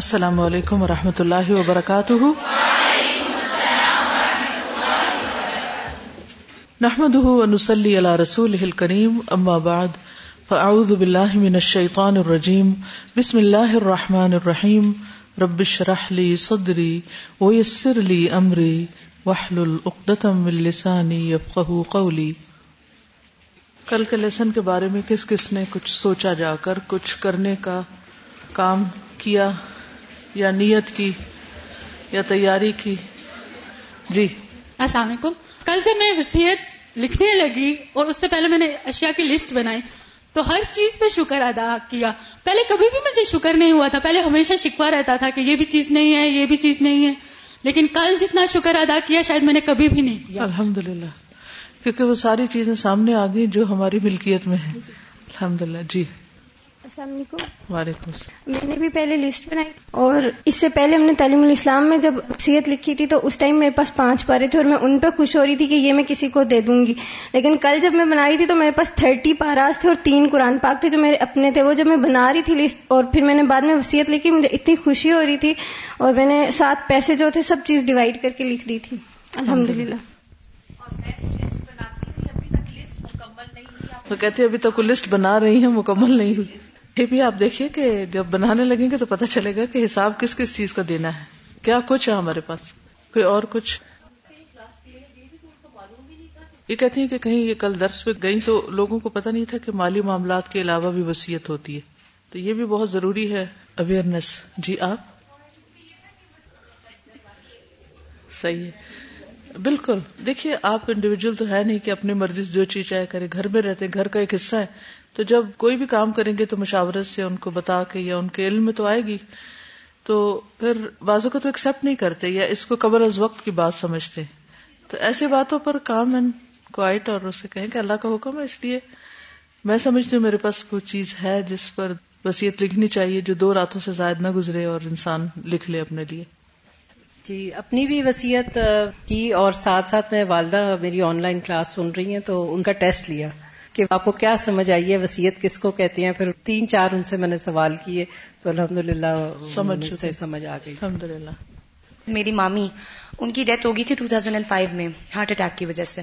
السلام علیکم و رحمۃ اللہ وبرکاتہ۔ نحمد ونسلی علی رسول کریم اما بعد، فاعوذ باللہ من الشیطان الرجیم، بسم اللہ الرحمن الرحیم ربش رحلی صدری ویسر لی امری وحلل اقدتم من لسانی یفقہ قولی۔ کل کے لیسن کے بارے میں کس کس نے کچھ سوچا جا کر، کچھ کرنے کا کام کیا یا نیت کی یا تیاری کی۔ جی۔ السلام علیکم۔ کل جب میں وسیعت لکھنے لگی اور اس سے پہلے میں نے اشیاء کی لسٹ بنائی تو ہر چیز پہ شکر ادا کیا۔ پہلے کبھی بھی مجھے شکر نہیں ہوا تھا پہلے ہمیشہ شکوا رہتا تھا کہ یہ بھی چیز نہیں ہے یہ بھی چیز نہیں ہے۔ لیکن کل جتنا شکر ادا کیا شاید میں نے کبھی بھی نہیں کیا۔ الحمد للہ کیونکہ وہ ساری چیزیں سامنے آ گئی جو ہماری ملکیت میں ہے الحمد للہ جی۔ السلام علیکم۔ وعلیکم السلام۔ میں نے بھی پہلے لسٹ بنائی۔ اور اس سے پہلے ہم نے تعلیم الاسلام میں جب وصیت لکھی تھی تو اس ٹائم میرے پاس پانچ پارے تھے اور میں ان پہ خوش ہو رہی تھی کہ یہ میں کسی کو دے دوں گی۔ لیکن کل جب میں بنائی تھی تو میرے پاس تھرٹی پاراس تھے اور تین قرآن پاک تھے جو میرے اپنے تھے۔ وہ جب میں بنا رہی تھی لسٹ اور پھر میں نے بعد میں وصیت لکھی مجھے اتنی خوشی ہو رہی تھی۔ اور میں نے سات پیسے جو تھے سب چیز ڈیوائڈ کر کے لکھ دی تھی۔ الحمد للہ وہ کہتے ابھی تک وہ لسٹ بنا رہی ہیں مکمل نہیں ہوئی۔ یہ بھی آپ دیکھیے کہ جب بنانے لگیں گے تو پتہ چلے گا کہ حساب کس کس چیز کا دینا ہے۔ کیا کچھ ہے ہمارے پاس؟ کوئی اور کچھ؟ یہ کہتی ہیں کہ کہیں یہ کل درس پہ گئی تو لوگوں کو پتا نہیں تھا کہ مالی معاملات کے علاوہ بھی وسیعت ہوتی ہے۔ تو یہ بھی بہت ضروری ہے۔ اویئرنیس جی آپ؟ صحیح ہے۔ بالکل۔ دیکھیے، آپ انڈیویجل تو ہے نہیں کہ اپنی مرضی سے جو چیز چاہے کرے۔ گھر میں رہتے، گھر کا ایک حصہ ہے۔ تو جب کوئی بھی کام کریں گے تو مشاورت سے ان کو بتا کے یا ان کے علم میں تو آئے گی، تو پھر بازو کو تو ایکسپٹ نہیں کرتے یا اس کو قبر از وقت کی بات سمجھتے۔ تو ایسی باتوں پر کام اینڈ کوائٹ اور اسے کہیں کہ اللہ کا حکم ہے، اس لیے میں سمجھتی ہوں میرے پاس کوئی چیز ہے جس پر وسیعت لکھنی چاہیے جو دو راتوں سے زائد نہ گزرے اور انسان لکھ لے اپنے لیے۔ جی اپنی بھی وسیعت کی اور ساتھ ساتھ میں والدہ میری آن لائن کلاس سن رہی ہیں، تو ان کا ٹیسٹ لیا۔ کہ آپ کو کیا سمجھ آئی ہے وسیعت کس کو کہتے ہیں؟ پھر تین چار ان سے میں نے سوال کیے تو الحمد للہ سمجھ سے سمجھ آ گئی۔ الحمد للہ میری مامی ان کی ڈیتھ ہو گئی تھی 2005 میں ہارٹ اٹیک کی وجہ سے۔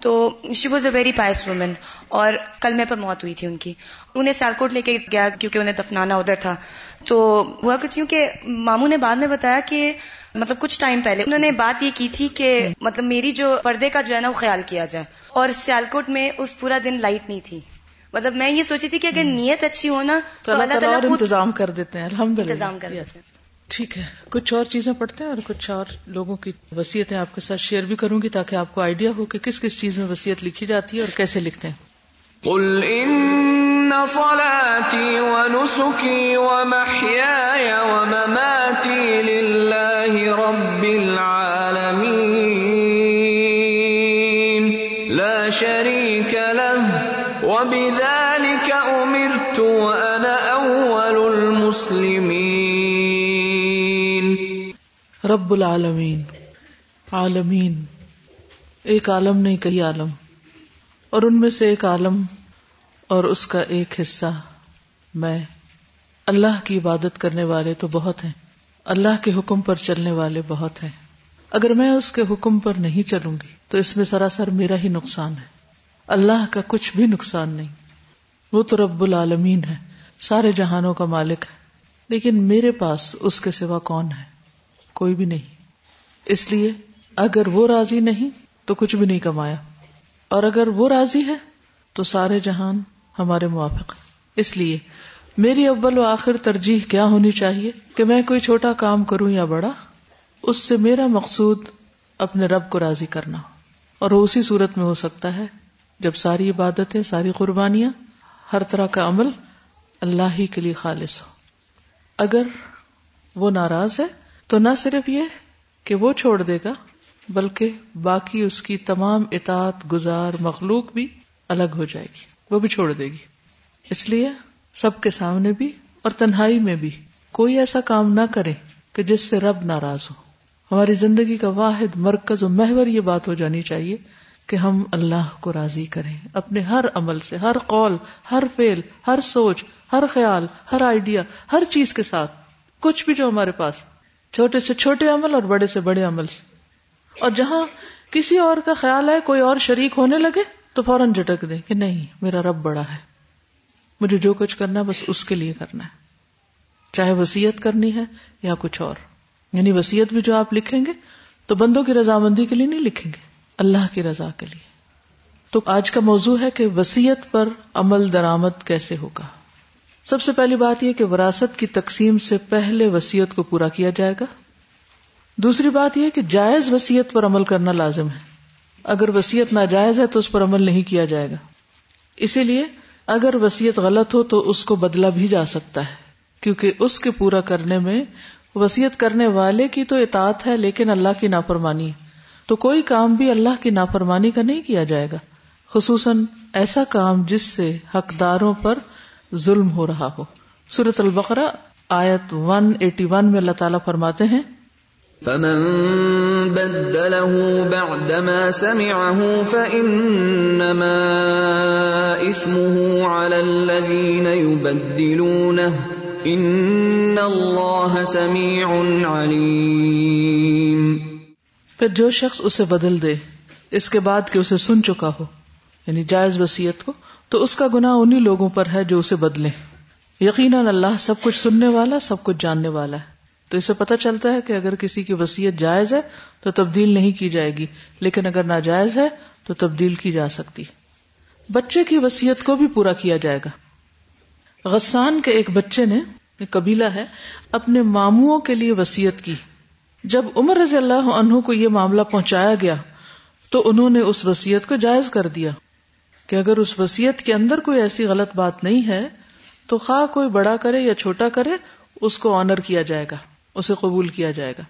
تو she was a very pious woman اور کل میں پر موت ہوئی تھی ان کی۔ انہیں سیالکوٹ لے کے گیا کیونکہ انہیں دفنانا ادھر تھا۔ تو ہوا کچھ یوں کہ ماموں نے بعد میں بتایا کہ مطلب کچھ ٹائم پہلے انہوں نے بات یہ کی تھی کہ مطلب میری جو پردے کا جو ہے نا وہ خیال کیا جائے اور سیالکوٹ میں اس پورا دن لائٹ نہیں تھی۔ مطلب میں یہ سوچی تھی کہ اگر نیت اچھی ہو نا تو اللہ تعالیٰ انتظام کر دیتے ہیں الحمد انتظام کر دیتے ہیں۔ ٹھیک ہے کچھ اور چیزیں پڑھتے ہیں اور کچھ اور لوگوں کی وسیعتیں آپ کے ساتھ شیئر بھی کروں گی تاکہ آپ کو آئیڈیا ہو کہ کس کس چیز میں وسیعت لکھی جاتی ہے اور کیسے لکھتے ہیں۔ قل ان صلاتي ونسكي ومحياي ومماتي لله رب العالمين. لا شريك له، وبذلك امرت وانا اول المسلمين. رب العالمین، عالمین. ایک عالم نہیں، کئی عالم. اور ان میں سے ایک عالم اور اس کا ایک حصہ میں۔ اللہ کی عبادت کرنے والے تو بہت ہیں۔ اللہ کے حکم پر چلنے والے بہت ہیں۔ اگر میں اس کے حکم پر نہیں چلوں گی تو اس میں سراسر میرا ہی نقصان ہے۔ اللہ کا کچھ بھی نقصان نہیں۔ وہ تو رب العالمین ہے۔ سارے جہانوں کا مالک ہے۔ لیکن میرے پاس اس کے سوا کون ہے؟ کوئی بھی نہیں۔ اس لیے اگر وہ راضی نہیں تو کچھ بھی نہیں کمایا۔ اور اگر وہ راضی ہے تو سارے جہان ہمارے موافق اس لیے میری اول و آخر ترجیح کیا ہونی چاہیے کہ میں کوئی چھوٹا کام کروں یا بڑا، اس سے میرا مقصود اپنے رب کو راضی کرنا۔ اور وہ اسی صورت میں ہو سکتا ہے جب ساری عبادتیں، ساری قربانیاں ہر طرح کا عمل اللہ ہی کے لیے خالص ہو۔ اگر وہ ناراض ہے تو نہ صرف یہ کہ وہ چھوڑ دے گا بلکہ باقی اس کی تمام اطاعت گزار مخلوق بھی الگ ہو جائے گی، وہ بھی چھوڑ دے گی۔ اس لیے سب کے سامنے بھی اور تنہائی میں بھی کوئی ایسا کام نہ کرے کہ جس سے رب ناراض ہو۔ ہماری زندگی کا واحد مرکز و محور یہ بات ہو جانی چاہیے کہ ہم اللہ کو راضی کریں، اپنے ہر عمل سے، ہر قول، ہر فیل ہر سوچ، ہر خیال، ہر آئیڈیا ہر چیز کے ساتھ، کچھ بھی جو ہمارے پاس، چھوٹے سے چھوٹے عمل اور بڑے سے بڑے عمل۔ اور جہاں کسی اور کا خیال ہے کوئی اور شریک ہونے لگے تو فوراً جھٹک دے کہ نہیں، میرا رب بڑا ہے۔ مجھے جو کچھ کرنا ہے، بس اس کے لیے کرنا ہے۔ چاہے وسیعت کرنی ہے یا کچھ اور۔ یعنی وسیعت بھی جو آپ لکھیں گے، تو بندوں کی رضامندی کے لیے نہیں لکھیں گے، اللہ کی رضا کے لیے۔ تو آج کا موضوع ہے کہ وسیعت پر عمل درامد کیسے ہوگا۔ سب سے پہلی بات یہ کہ وراثت کی تقسیم سے پہلے وسیعت کو پورا کیا جائے گا۔ دوسری بات یہ کہ جائز وسیعت پر عمل کرنا لازم ہے۔ اگر وسیعت ناجائز ہے تو اس پر عمل نہیں کیا جائے گا۔ اسی لیے اگر وسیعت غلط ہو تو اس کو بدلا بھی جا سکتا ہے۔ کیونکہ اس کے پورا کرنے میں وسیعت کرنے والے کی تو اطاعت ہے لیکن اللہ کی نافرمانی۔ تو کوئی کام بھی اللہ کی نافرمانی کا نہیں کیا جائے گا۔ خصوصاً ایسا کام جس سے حقداروں پر ظلم ہو رہا ہو۔ سورت البقرہ آیت 181 میں اللہ تعالیٰ فرماتے ہیں فمن بدله بعدما سمعه فإنما إثمه على الذين يبدلونه إن الله سميع عليم. پھر جو شخص اسے بدل دے، اس کے بعد کہ اسے سن چکا ہو یعنی جائز وسیعت کو، تو اس کا گناہ انہی لوگوں پر ہے جو اسے بدلے یقیناً اللہ سب کچھ سننے والا، سب کچھ جاننے والا ہے۔ تو اسے پتہ چلتا ہے کہ اگر کسی کی وسیعت جائز ہے تو تبدیل نہیں کی جائے گی، لیکن اگر ناجائز ہے تو تبدیل کی جا سکتی۔ بچے کی وسیعت کو بھی پورا کیا جائے گا۔ غسان کے ایک بچے نے قبیلہ ہے، اپنے ماموں کے لیے وسیعت کی۔ جب عمر رضی اللہ عنہ کو یہ معاملہ پہنچایا گیا تو انہوں نے اس وسیعت کو جائز کر دیا کہ اگر اس وسیعت کے اندر کوئی ایسی غلط بات نہیں ہے تو خواہ کوئی بڑا کرے یا چھوٹا کرے، اس کو آنر کیا جائے گا۔ اسے قبول کیا جائے گا۔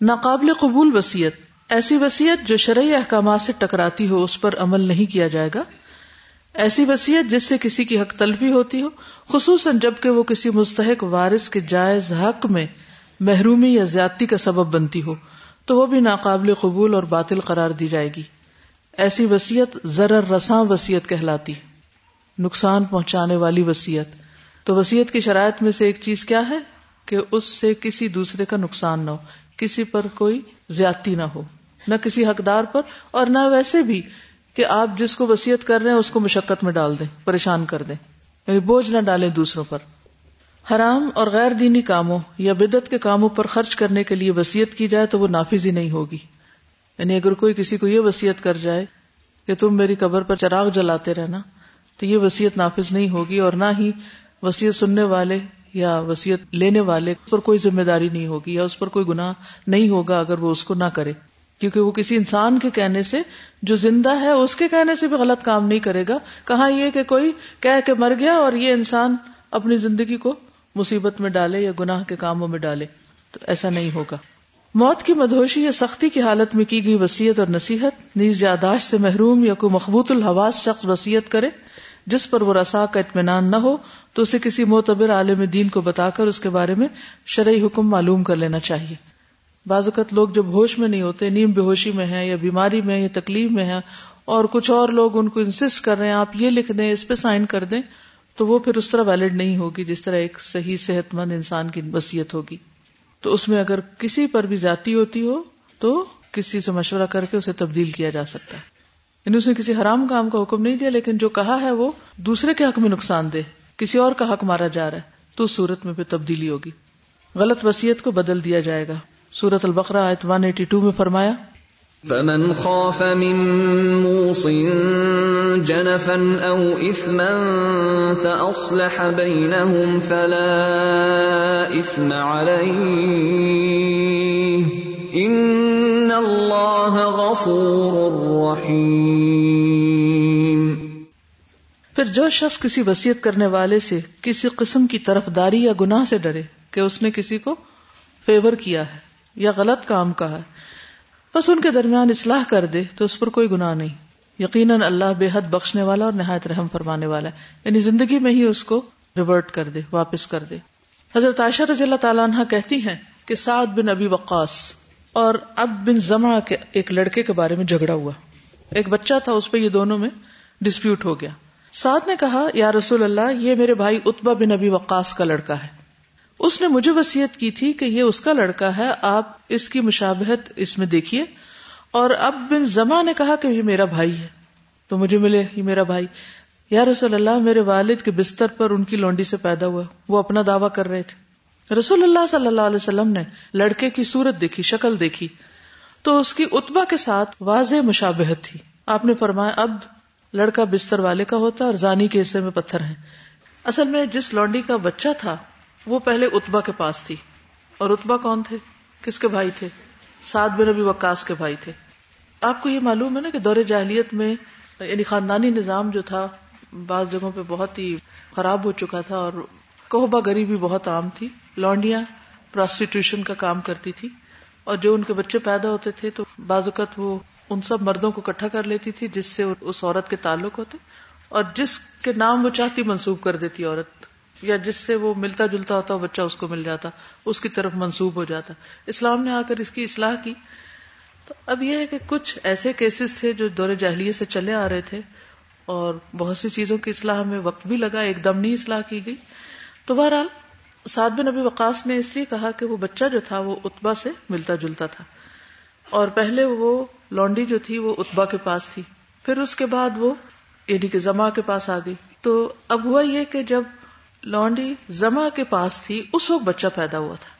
ناقابل قبول وسیعت ایسی وسیعت جو شرعی احکامات سے ٹکراتی ہو، اس پر عمل نہیں کیا جائے گا۔ ایسی وسیعت جس سے کسی کی حق تلفی ہوتی ہو، خصوصاً جبکہ وہ کسی مستحق وارث کے جائز حق میں محرومی یا زیادتی کا سبب بنتی ہو، تو وہ بھی ناقابل قبول اور باطل قرار دی جائے گی۔ ایسی وسیعت ضرر رساں وسیعت کہلاتی۔ نقصان پہنچانے والی وسیعت تو وسیعت کی شرائط میں سے ایک چیز کیا ہے؟ کہ اس سے کسی دوسرے کا نقصان نہ ہو، کسی پر کوئی زیادتی نہ ہو، نہ کسی حقدار پر، اور نہ ویسے بھی کہ آپ جس کو وسیعت کر رہے ہیں، اس کو مشقت میں ڈال دیں، پریشان کر دیں یعنی بوجھ نہ ڈالیں دوسروں پر۔ حرام اور غیر دینی کاموں یا بدت کے کاموں پر خرچ کرنے کے لیے وسیعت کی جائے تو وہ نافذ ہی نہیں ہوگی۔ یعنی اگر کوئی کسی کو یہ وسیعت کر جائے کہ تم میری قبر پر چراغ جلاتے رہنا، تو یہ وسیعت نافذ نہیں ہوگی اور نہ ہی وسیعت سننے والے یا وسیعت لینے والے پر کوئی ذمہ داری نہیں ہوگی یا اس پر کوئی گناہ نہیں ہوگا اگر وہ اس کو نہ کرے۔ کیونکہ وہ کسی انسان کے کہنے سے جو زندہ ہے اس کے کہنے سے بھی غلط کام نہیں کرے گا۔ کہاں یہ کہ کوئی کہہ کے مر گیا اور یہ انسان اپنی زندگی کو مصیبت میں ڈالے یا گناہ کے کاموں میں ڈالے، تو ایسا نہیں ہوگا۔ موت کی مدہوشی یا سختی کی حالت میں کی گئی وسیعت اور نصیحت، نیز یاداشت سے محروم یا کوئی مخبوط الحواس شخص وسیعت کرے جس پر وہ رسا کا اطمینان نہ ہو، تو اسے کسی معتبر عالم دین کو بتا کر اس کے بارے میں شرعی حکم معلوم کر لینا چاہیے۔ بعض اوقات لوگ جب ہوش میں نہیں ہوتے، نیم بے ہوشی میں ہے یا بیماری میں یا تکلیف میں ہے اور کچھ اور لوگ ان کو انسسٹ کر رہے ہیں، آپ یہ لکھ دیں، اس پہ سائن کر دیں، تو وہ پھر اس طرح ویلڈ نہیں ہوگی، جس طرح ایک صحیح صحت مند انسان کی وسیعت ہوگی۔ تو اس میں اگر کسی پر بھی جاتی ہوتی ہو، تو کسی سے مشورہ کر کے اسے تبدیل کیا جا سکتا ہے۔ یعنی اس نے کسی حرام کام کا حکم نہیں دیا، لیکن جو کہا ہے وہ دوسرے کے حق میں نقصان دے کسی اور کا حق مارا جا رہا ہے، تو اس صورت میں پھر تبدیلی ہوگی۔ غلط وسیعت کو بدل دیا جائے گا۔ سورت البقرہ آیت 182 میں فرمایا، فمن خاف من موص جنفا او اثما فاصلح بينهم فلا اثم عليه ان غفور رحيم پھر جو شخص کسی وسیعت کرنے والے سے کسی قسم کی طرف داری یا گناہ سے ڈرے کہ اس نے کسی کو فیور کیا ہے یا غلط کام کہا ہے، بس ان کے درمیان اصلاح کر دے تو اس پر کوئی گناہ نہیں۔ یقیناً اللہ بے حد بخشنے والا اور نہایت رحم فرمانے والا ہے۔ یعنی زندگی میں ہی اس کو ریورٹ کر دے، واپس کر دے۔ حضرت عائشہ رضی اللہ تعالیٰ عنہ کہتی ہیں کہ سعد بن ابی وقاص اور اب بن زما کے ایک لڑکے کے بارے میں جھگڑا ہوا۔ ایک بچہ تھا، اس پہ یہ دونوں میں ڈسپیوٹ ہو گیا۔ سعد نے کہا، یا رسول اللہ، یہ میرے بھائی اتبا بن ابی وقاص کا لڑکا ہے۔ اس نے مجھے وسیعت کی تھی کہ یہ اس کا لڑکا ہے، آپ اس کی مشابہت اس میں دیکھیے۔ اور اب بن زما نے کہا کہ یہ میرا بھائی ہے۔ تو مجھے ملے، یہ میرا بھائی۔ یا رسول اللہ، میرے والد کے بستر پر ان کی لونڈی سے پیدا ہوا۔ وہ اپنا دعویٰ کر رہے تھے۔ رسول اللہ صلی اللہ علیہ وسلم نے لڑکے کی صورت دیکھی، شکل دیکھی۔ تو اس کی اتبا کے ساتھ واضح مشابہت تھی۔ آپ نے فرمایا، اب لڑکا بستر والے کا ہوتا اور زانی کے حصے میں پتھر ہیں۔ اصل میں جس لونڈی کا بچہ تھا، وہ پہلے اتبا کے پاس تھی۔ اور اتبا کون تھے؟ کس کے بھائی تھے؟ سعد بن نبی وکاس کے بھائی تھے۔ آپ کو یہ معلوم ہے نا کہ دور جاہلیت میں یعنی خاندانی نظام جو تھا، بعض جگہوں پہ بہت ہی خراب ہو چکا تھا اور کوہبا گری بھی بہت عام تھی۔ لونڈیاں پراسٹیٹیوشن کا کام کرتی تھی۔ اور جو ان کے بچے پیدا ہوتے تھے تو بعض اوقات وہ ان سب مردوں کو اکٹھا کر لیتی تھی جس سے اس عورت کے تعلق ہوتے۔ اور جس کے نام وہ چاہتی منسوب کر دیتی عورت۔ یا جس سے وہ ملتا جلتا ہوتا وہ بچہ اس کو مل جاتا۔ اس کی طرف منسوب ہو جاتا۔ اسلام نے آ کر اس کی اصلاح کی۔ تو اب یہ ہے کہ کچھ ایسے کیسز تھے جو دور جاہلیے سے چلے آ رہے تھے۔ اور بہت سی چیزوں کی اصلاح میں وقت بھی لگا، ایک دم نہیں اصلاح کی گئی۔ تو بہرحال سعد بن نبی وقاص نے اس لیے کہا کہ وہ بچہ جو تھا وہ اتبا سے ملتا جلتا تھا اور پہلے وہ لونڈی جو تھی وہ اتبا کے پاس تھی پھر اس کے بعد وہ یعنی کہ زما کے پاس آ گئی تو اب ہوا یہ کہ جب لونڈی زما کے پاس تھی اس وقت بچہ پیدا ہوا تھا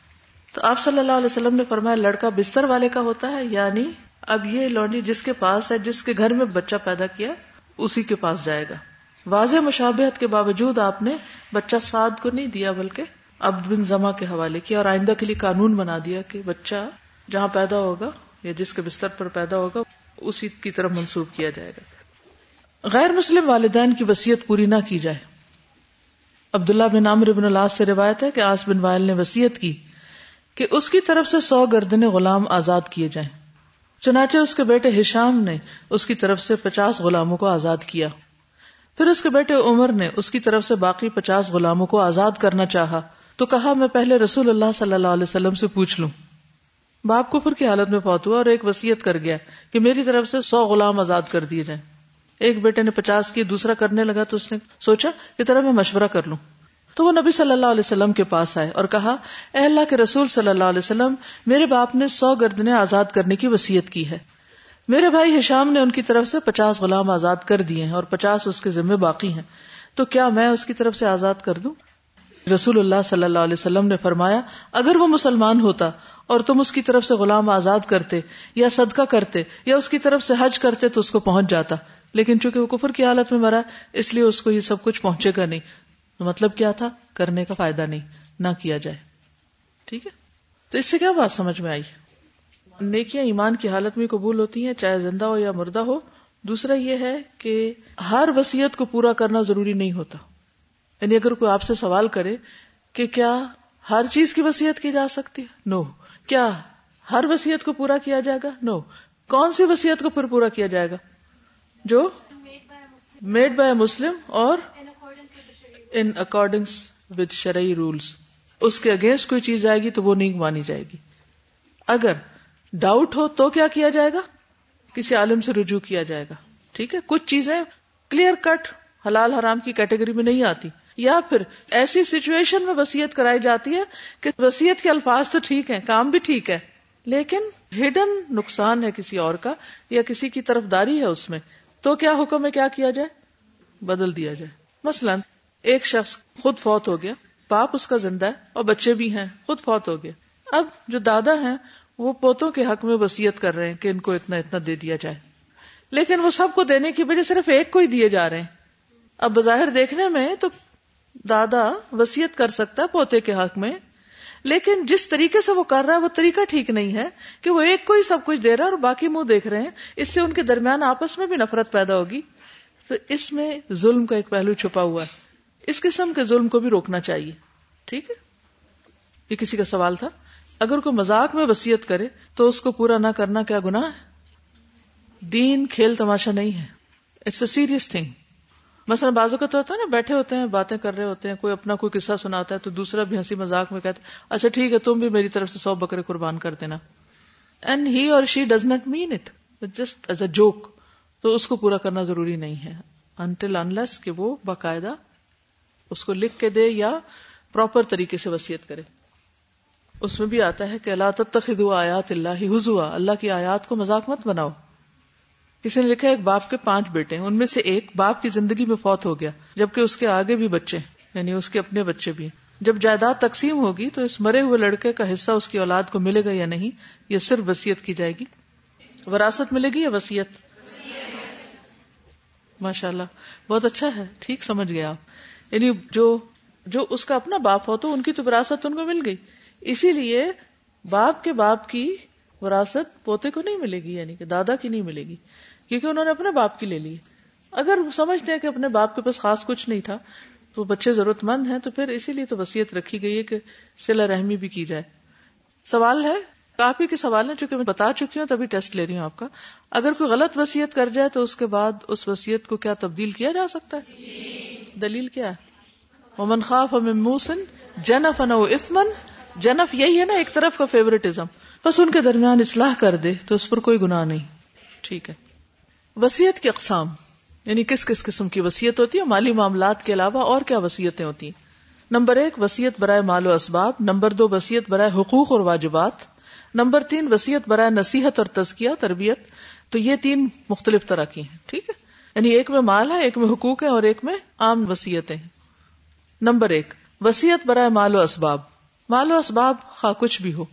تو آپ صلی اللہ علیہ وسلم نے فرمایا لڑکا بستر والے کا ہوتا ہے یعنی اب یہ لونڈی جس کے پاس ہے جس کے گھر میں بچہ پیدا کیا اسی کے پاس جائے گا واضح مشابہت کے باوجود آپ نے بچہ سعد کو نہیں دیا بلکہ عبد بن زما کے حوالے کیا اور آئندہ کے لیے قانون بنا دیا کہ بچہ جہاں پیدا ہوگا یا جس کے بستر پر پیدا ہوگا اسی کی طرف منسوخ کیا جائے گا۔ غیر مسلم والدین کی وسیعت پوری نہ کی جائے۔ عبداللہ بن عمر بن اللہ سے روایت ہے کہ آس بن وائل نے وسیعت کی کہ اس کی طرف سے سو گردن غلام آزاد کیے جائیں۔ چنانچہ اس کے بیٹے ہشام نے اس کی طرف سے پچاس غلاموں کو آزاد کیا۔ پھر اس کے بیٹے عمر نے اس کی طرف سے باقی پچاس غلاموں کو آزاد کرنا چاہا تو کہا، میں پہلے رسول اللہ صلی اللہ علیہ وسلم سے پوچھ لوں۔ باپ کفر کی حالت میں فوت ہوا اور ایک وسیعت کر گیا کہ میری طرف سے سو غلام آزاد کر دیے جائیں۔ ایک بیٹے نے پچاس کی، دوسرا کرنے لگا تو اس نے سوچا کہ طرح میں مشورہ کر لوں۔ تو وہ نبی صلی اللہ علیہ وسلم کے پاس آئے اور کہا، اے اللہ کے رسول صلی اللہ علیہ وسلم، میرے باپ نے سو گردنے آزاد کرنے کی وسیعت کی ہے۔ میرے بھائی ہشام نے ان کی طرف سے پچاس غلام آزاد کر دیے ہیں اور پچاس اس کے ذمے باقی ہیں۔ تو کیا میں اس کی طرف سے آزاد کر دوں؟ رسول اللہ صلی اللہ علیہ وسلم نے فرمایا، اگر وہ مسلمان ہوتا اور تم اس کی طرف سے غلام آزاد کرتے یا صدقہ کرتے یا اس کی طرف سے حج کرتے تو اس کو پہنچ جاتا۔ لیکن چونکہ وہ کفر کی حالت میں مرا، اس لیے اس کو یہ سب کچھ پہنچے گا نہیں۔ مطلب کیا تھا؟ کرنے کا فائدہ نہیں، نہ کیا جائے۔ ٹھیک ہے؟ تو اس سے کیا بات سمجھ میں آئی؟ نیکیاں ایمان کی حالت میں قبول ہوتی ہیں، چاہے زندہ ہو یا مردہ ہو۔ دوسرا یہ ہے کہ ہر وسیعت کو پورا کرنا ضروری نہیں ہوتا۔ یعنی اگر کوئی آپ سے سوال کرے کہ کیا ہر چیز کی وسیعت کی جا سکتی ہے؟ نو۔ کیا ہر وسیعت کو پورا کیا جائے گا؟ نو۔ کون سی وسیعت کو پھر پورا کیا جائے گا؟ جو میڈ بائی مسلم اور ان اکارڈنگ ود شرعی رولس اس کے اگینسٹ کوئی چیز آئے گی تو وہ نہیں مانی جائے گی۔ اگر ڈاؤٹ ہو تو کیا کیا جائے گا؟ کسی عالم سے رجوع کیا جائے گا۔ ٹھیک ہے؟ کچھ چیزیں کلیئر کٹ حلال حرام کی کیٹیگری میں نہیں آتی۔ یا پھر ایسی سچویشن میں وسیعت کرائی جاتی ہے کہ وسیعت کے الفاظ تو ٹھیک ہیں، کام بھی ٹھیک ہے، لیکن ہڈن نقصان ہے کسی اور کا یا کسی کی طرف داری ہے اس میں، تو کیا حکم ہے کیا کیا جائے؟ بدل دیا جائے۔ مثلا ایک شخص خود فوت ہو گیا، باپ اس کا زندہ ہے اور بچے بھی ہیں، خود فوت ہو گیا اب جو دادا ہیں وہ پوتوں کے حق میں وسیعت کر رہے ہیں کہ ان کو اتنا اتنا دے دیا جائے۔ لیکن وہ سب کو دینے کی وجہ صرف ایک کو ہی دیے جا رہے ہیں۔ اب بظاہر دیکھنے میں تو دادا وسیعت کر سکتا ہے پوتے کے حق میں، لیکن جس طریقے سے وہ کر رہا ہے وہ طریقہ ٹھیک نہیں ہے کہ وہ ایک کو ہی سب کچھ دے رہا ہے اور باقی منہ دیکھ رہے ہیں۔ اس سے ان کے درمیان آپس میں بھی نفرت پیدا ہوگی۔ تو اس میں ظلم کا ایک پہلو چھپا ہوا ہے۔ اس قسم کے ظلم کو بھی روکنا چاہیے۔ ٹھیک ہے؟ یہ کسی کا سوال تھا؟ اگر کوئی مزاق میں وسیعت کرے تو اس کو پورا نہ کرنا کیا گناہ ہے؟ دین کھیل تماشا نہیں ہے۔ اٹس اے سیریس تھنگ مثلا بازو کا تو ہوتا ہے نا، بیٹھے ہوتے ہیں، باتیں کر رہے ہوتے ہیں، کوئی اپنا کوئی قصہ سناتا ہے تو دوسرا بھی ہنسی مذاق میں کہتا ہے اچھا ٹھیک ہے، تم بھی میری طرف سے سو بکرے قربان کر دینا۔ اینڈ ہی اور she does not mean it just as a joke تو اس کو پورا کرنا ضروری نہیں ہے۔ انٹل انلیس کہ وہ باقاعدہ اس کو لکھ کے دے یا پراپر طریقے سے وسیعت کرے۔ اس میں بھی آتا ہے کہ اللہ تتخذوا آیات اللہ حضوا اللہ کی آیات کو مذاق مت بناؤ۔ کسی نے لکھا ایک باپ کے پانچ بیٹے ہیں، ان میں سے ایک باپ کی زندگی میں فوت ہو گیا، جبکہ اس کے آگے بھی بچے ہیں یعنی اس کے اپنے بچے بھی ہیں۔ جب جائیداد تقسیم ہوگی تو اس مرے ہوئے لڑکے کا حصہ اس کی اولاد کو ملے گا یا نہیں یہ صرف وسیعت کی جائے گی؟ وراثت ملے گی یا وسیعت ماشاء اللہ بہت اچھا ہے، ٹھیک سمجھ گیا آپ۔ یعنی جو جو اس کا اپنا باپ ہو تو ان کی تو وراثت ان کو مل گئی۔ اسی لیے باپ کے باپ کی وراثت پوتے کو نہیں ملے گی یعنی کہ دادا کی نہیں ملے گی، کیونکہ انہوں نے اپنے باپ کی لے لی۔ اگر وہ سمجھتے ہیں کہ اپنے باپ کے پاس خاص کچھ نہیں تھا، تو بچے ضرورت مند ہیں، تو پھر اسی لیے تو وسیعت رکھی گئی ہے کہ سلا رحمی بھی کی جائے۔ سوال ہے کافی کے سوال ہیں، چونکہ میں بتا چکی ہوں، تبھی ٹیسٹ لے رہی ہوں آپ کا۔ اگر کوئی غلط وسیعت کر جائے، تو اس کے بعد اس وسیعت کو کیا تبدیل کیا جا سکتا ہے؟ دلیل کیا ہے؟ ومن خاف موسن جنف نو افمن جنف یہی ہے نا ایک طرف کا فیوریٹزم بس ان کے درمیان اصلاح کر دے تو اس پر کوئی گناہ نہیں۔ ٹھیک ہے۔ وسیعت کی اقسام۔ یعنی کس کس قسم کی وسیعت ہوتی ہے؟ مالی معاملات کے علاوہ اور کیا وسیعتیں ہوتی ہیں؟ نمبر ایک وسیعت برائے مال و اسباب۔ نمبر دو وسیعت برائے حقوق اور واجبات۔ نمبر تین وسیعت برائے نصیحت اور تزکیہ تربیت۔ تو یہ تین مختلف طرح کی ہیں۔ ٹھیک ہے۔ یعنی ایک میں مال ہے، ایک میں حقوق ہے اور ایک میں عام وسیعتیں ہیں۔ نمبر ایک وسیعت برائے مال و اسباب۔ مال و اسباب خواہ کچھ بھی ہو۔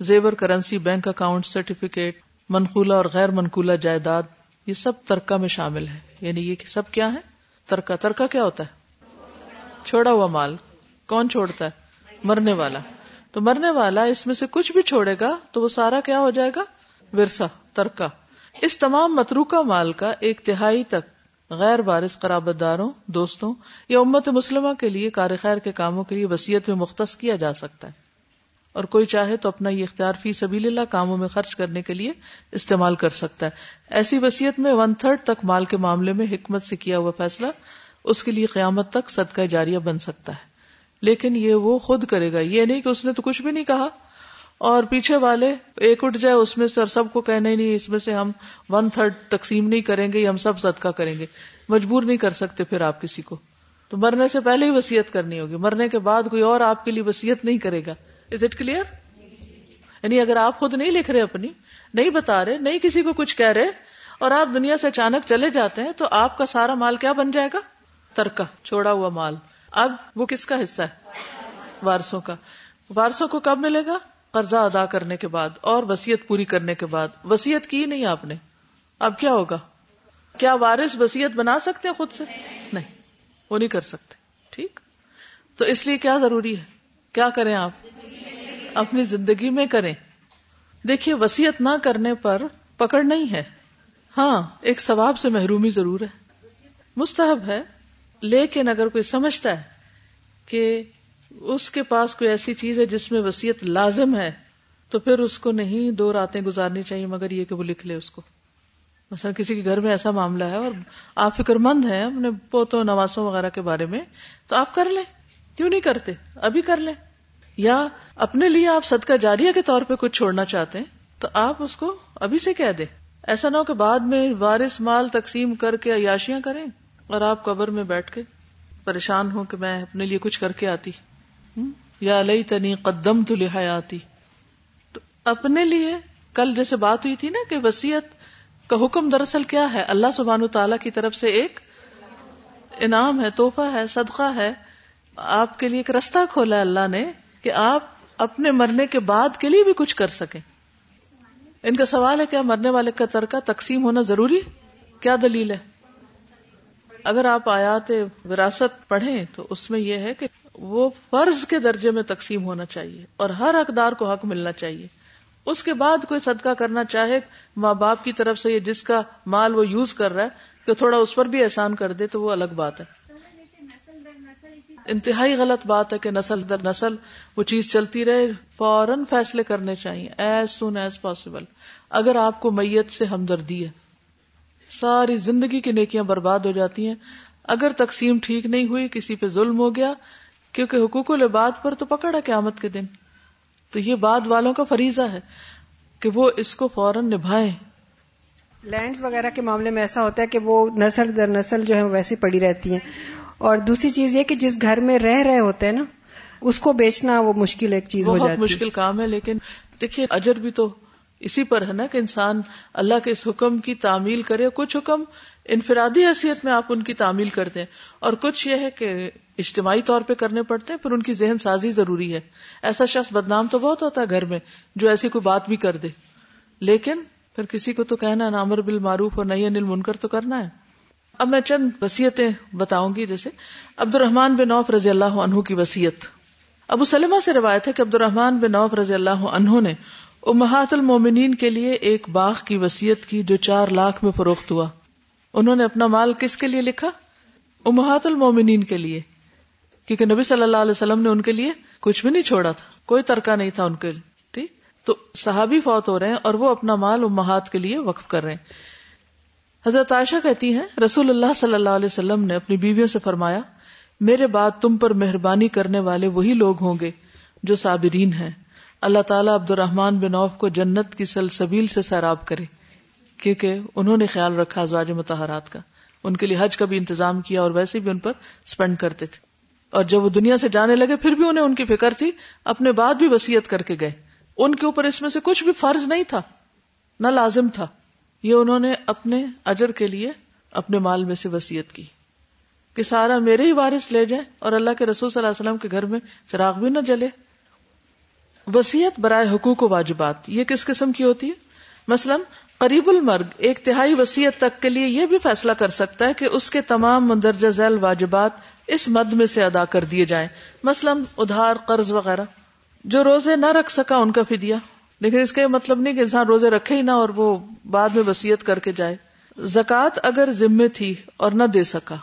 زیور کرنسی، بینک اکاؤنٹ، سرٹیفکیٹ، منقولہ اور غیر منقولہ جائیداد، یہ سب ترکہ میں شامل ہے یعنی یہ سب کیا ہے ترکہ ترکہ کیا ہوتا ہے؟ چھوڑا ہوا مال۔ کون چھوڑتا ہے؟ مرنے والا۔ تو مرنے والا اس میں سے کچھ بھی چھوڑے گا تو وہ سارا کیا ہو جائے گا؟ ورسا ترکا اس تمام متروکہ مال کا ایک تہائی تک غیر بارش قرابت داروں دوستوں یا امت مسلمہ کے لیے کار خیر کے کاموں کے لیے وسیعت میں مختص کیا جا سکتا ہے۔ اور کوئی چاہے تو اپنا یہ اختیار فی سبیل اللہ کاموں میں خرچ کرنے کے لیے استعمال کر سکتا ہے۔ ایسی وسیعت میں ون تھرڈ تک مال کے معاملے میں حکمت سے کیا ہوا فیصلہ اس کے لیے قیامت تک صدقہ جاریہ بن سکتا ہے۔ لیکن یہ وہ خود کرے گا، یہ نہیں کہ اس نے تو کچھ بھی نہیں کہا۔ اور پیچھے والے ایک اٹھ جائے اس میں سے اور سب کو کہنے نہیں، اس میں سے ہم ون تھرڈ تقسیم نہیں کریں گے ہم سب صدقہ کریں گے۔ مجبور نہیں کر سکتے پھر آپ کسی کو۔ تو مرنے سے پہلے ہی وسیعت کرنی ہوگی۔ مرنے کے بعد کوئی اور آپ کے لیے وسیعت نہیں کرے گا۔ از اٹ کلیئر یعنی اگر آپ خود نہیں لکھ رہے اپنی، نہیں بتا رہے، نہیں کسی کو کچھ کہہ رہے اور آپ دنیا سے اچانک چلے جاتے ہیں، تو آپ کا سارا مال کیا بن جائے گا؟ ترکا چھوڑا ہوا مال۔ اب وہ کس کا حصہ ہے؟ وارسوں کا۔ وارسوں کو کب ملے گا؟ قرضہ ادا کرنے کے بعد اور وسیعت پوری کرنے کے بعد وسیعت کی نہیں آپ نے؟ اب کیا ہوگا؟ کیا وارث وسیعت بنا سکتے ہیں خود سے؟ نہیں، وہ نہیں کر سکتے، ٹھیک؟ تو اس لیے کیا ضروری ہے؟ کیا کریں آپ؟ اپنی زندگی میں کریں۔ دیکھیے وسیعت نہ کرنے پر پکڑ نہیں ہے۔ ہاں ایک ثواب سے محرومی ضرور ہے۔ مستحب ہے، لیکن اگر کوئی سمجھتا ہے کہ اس کے پاس کوئی ایسی چیز ہے جس میں وسیعت لازم ہے تو پھر اس کو نہیں دو راتیں گزارنی چاہیے، مگر یہ کہ وہ لکھ لے اس کو۔ مثلا کسی کے گھر میں ایسا معاملہ ہے اور آپ فکر مند ہیں اپنے پوتوں نواسوں وغیرہ کے بارے میں، تو آپ کر لیں۔ کیوں نہیں کرتے؟ ابھی کر لیں۔ یا اپنے لیے آپ صدقہ جاریہ کے طور پہ کچھ چھوڑنا چاہتے ہیں، تو آپ اس کو ابھی سے کہہ دیں۔ ایسا نہ ہو کہ بعد میں وارث مال تقسیم کر کے عیاشیاں کریں اور آپ قبر میں بیٹھ کے پریشان ہوں کہ میں اپنے لیے کچھ کر کے آتی۔ یا لئی تنی قدم تو لہایاتی تو اپنے لیے کل جیسے بات ہوئی تھی نا کہ وسیعت کا حکم دراصل کیا ہے؟ اللہ سبحان تعالی کی طرف سے ایک انعام ہے توحفہ ہے، صدقہ ہے۔ آپ کے لیے ایک رستہ کھولا ہے اللہ نے کہ آپ اپنے مرنے کے بعد کے لیے بھی کچھ کر سکیں۔ ان کا سوال ہے، کیا مرنے والے کا ترکہ تقسیم ہونا ضروری؟ کیا دلیل ہے؟ اگر آپ آیات وراثت پڑھیں تو اس میں یہ ہے کہ وہ فرض کے درجے میں تقسیم ہونا چاہیے اور ہر حقدار کو حق ملنا چاہیے۔ اس کے بعد کوئی صدقہ کرنا چاہے، ماں باپ کی طرف سے جس کا مال وہ یوز کر رہا ہے کہ تھوڑا اس پر بھی احسان کر دے تو وہ الگ بات ہے۔ انتہائی غلط بات ہے کہ نسل در نسل وہ چیز چلتی رہے، فوراً فیصلے کرنے چاہیے ایز سون ایز پاسبل اگر آپ کو میت سے ہمدردی ہے، ساری زندگی کی نیکیاں برباد ہو جاتی ہیں۔ اگر تقسیم ٹھیک نہیں ہوئی، کسی پہ ظلم ہو گیا کیونکہ حقوق العباد پر تو پکڑا قیامت کے دن۔ تو یہ بعد والوں کا فریضہ ہے کہ وہ اس کو فوراً نبھائیں۔ لینڈز وغیرہ کے معاملے میں ایسا ہوتا ہے کہ وہ نسل در نسل جو ہے ویسی پڑی رہتی ہیں۔ اور دوسری چیز یہ کہ جس گھر میں رہ رہے ہوتے ہیں نا اس کو بیچنا وہ مشکل ایک چیز ہو بہت جاتی مشکل کام ہے لیکن دیکھیے اجر بھی تو اسی پر ہے نا کہ انسان اللہ کے اس حکم کی تعمیل کرے۔ کچھ حکم انفرادی حیثیت میں آپ ان کی تعمیل کرتے ہیں اور کچھ یہ ہے کہ اجتماعی طور پہ کرنے پڑتے ہیں پھر ان کی ذہن سازی ضروری ہے۔ ایسا شخص بدنام تو بہت ہوتا ہے گھر میں، جو ایسی کوئی بات بھی کر دے۔ لیکن پھر کسی کو تو کہنا نامر بالمعروف اور نہیں انل منکر تو کرنا ہے۔ اب میں چند وسیعتیں بتاؤں گی، جیسے عبد الرحمان بن عوف رضی اللہ عنہ کی وسیعت ابو سلمہ سے روایت ہے کہ عبد الرحمان بن عوف رضی اللہ عنہ نے امہات المومنین کے لیے ایک باغ کی وسیعت کی جو چار لاکھ میں فروخت ہوا۔ انہوں نے اپنا مال کس کے لیے لکھا؟ امہات المومنین کے لیے۔ کیونکہ نبی صلی اللہ علیہ وسلم نے ان کے لیے کچھ بھی نہیں چھوڑا تھا، کوئی ترکا نہیں تھا ان کے لیے، ٹھیک؟ تو صحابی فوت ہو رہے ہیں اور وہ اپنا مال امہات کے لیے وقف کر رہے ہیں۔ حضرت عائشہ کہتی ہیں رسول اللہ صلی اللہ علیہ وسلم نے اپنی بیویوں سے فرمایا، میرے بعد تم پر مہربانی کرنے والے وہی لوگ ہوں گے جو صابرین ہیں۔ اللہ تعالیٰ عبد الرحمان بن عوف کو جنت کی سلسبیل سے سیراب کرے۔ کیونکہ انہوں نے خیال رکھا ازواج متحرات کا۔ ان کے لیے حج کا بھی انتظام کیا اور ویسے بھی ان پر اسپینڈ کرتے تھے۔ اور جب وہ دنیا سے جانے لگے، پھر بھی انہیں ان کی فکر تھی۔ اپنے بعد بھی وسیعت کر کے گئے۔ ان کے اوپر اس میں سے کچھ بھی فرض نہیں تھا، نہ لازم تھا۔ یہ انہوں نے اپنے اجر کے لیے اپنے مال میں سے وسیعت کی۔ کہ سارا میرے ہی وارث لے جائیں اور اللہ کے رسول صلی اللہ علیہ وسلم کے گھر میں چراغ بھی نہ جلے۔ وسیعت برائے حقوق و واجبات، یہ کس قسم کی ہوتی ہے؟ مثلا قریب المرگ، ایک تہائی وسیعت تک کے لیے یہ بھی فیصلہ کر سکتا ہے کہ اس کے تمام مندرجہ ذیل واجبات اس مد میں سے ادا کر دیے جائیں۔ مثلا ادھار، قرض وغیرہ۔ جو روزے نہ رکھ سکا ان کا فدیہ۔ لیکن اس کا یہ مطلب نہیں کہ انسان روزے رکھے ہی نہ اور وہ بعد میں وسیعت کر کے جائے۔ زکوٰۃ اگر ذمے تھی اور نہ دے سکا۔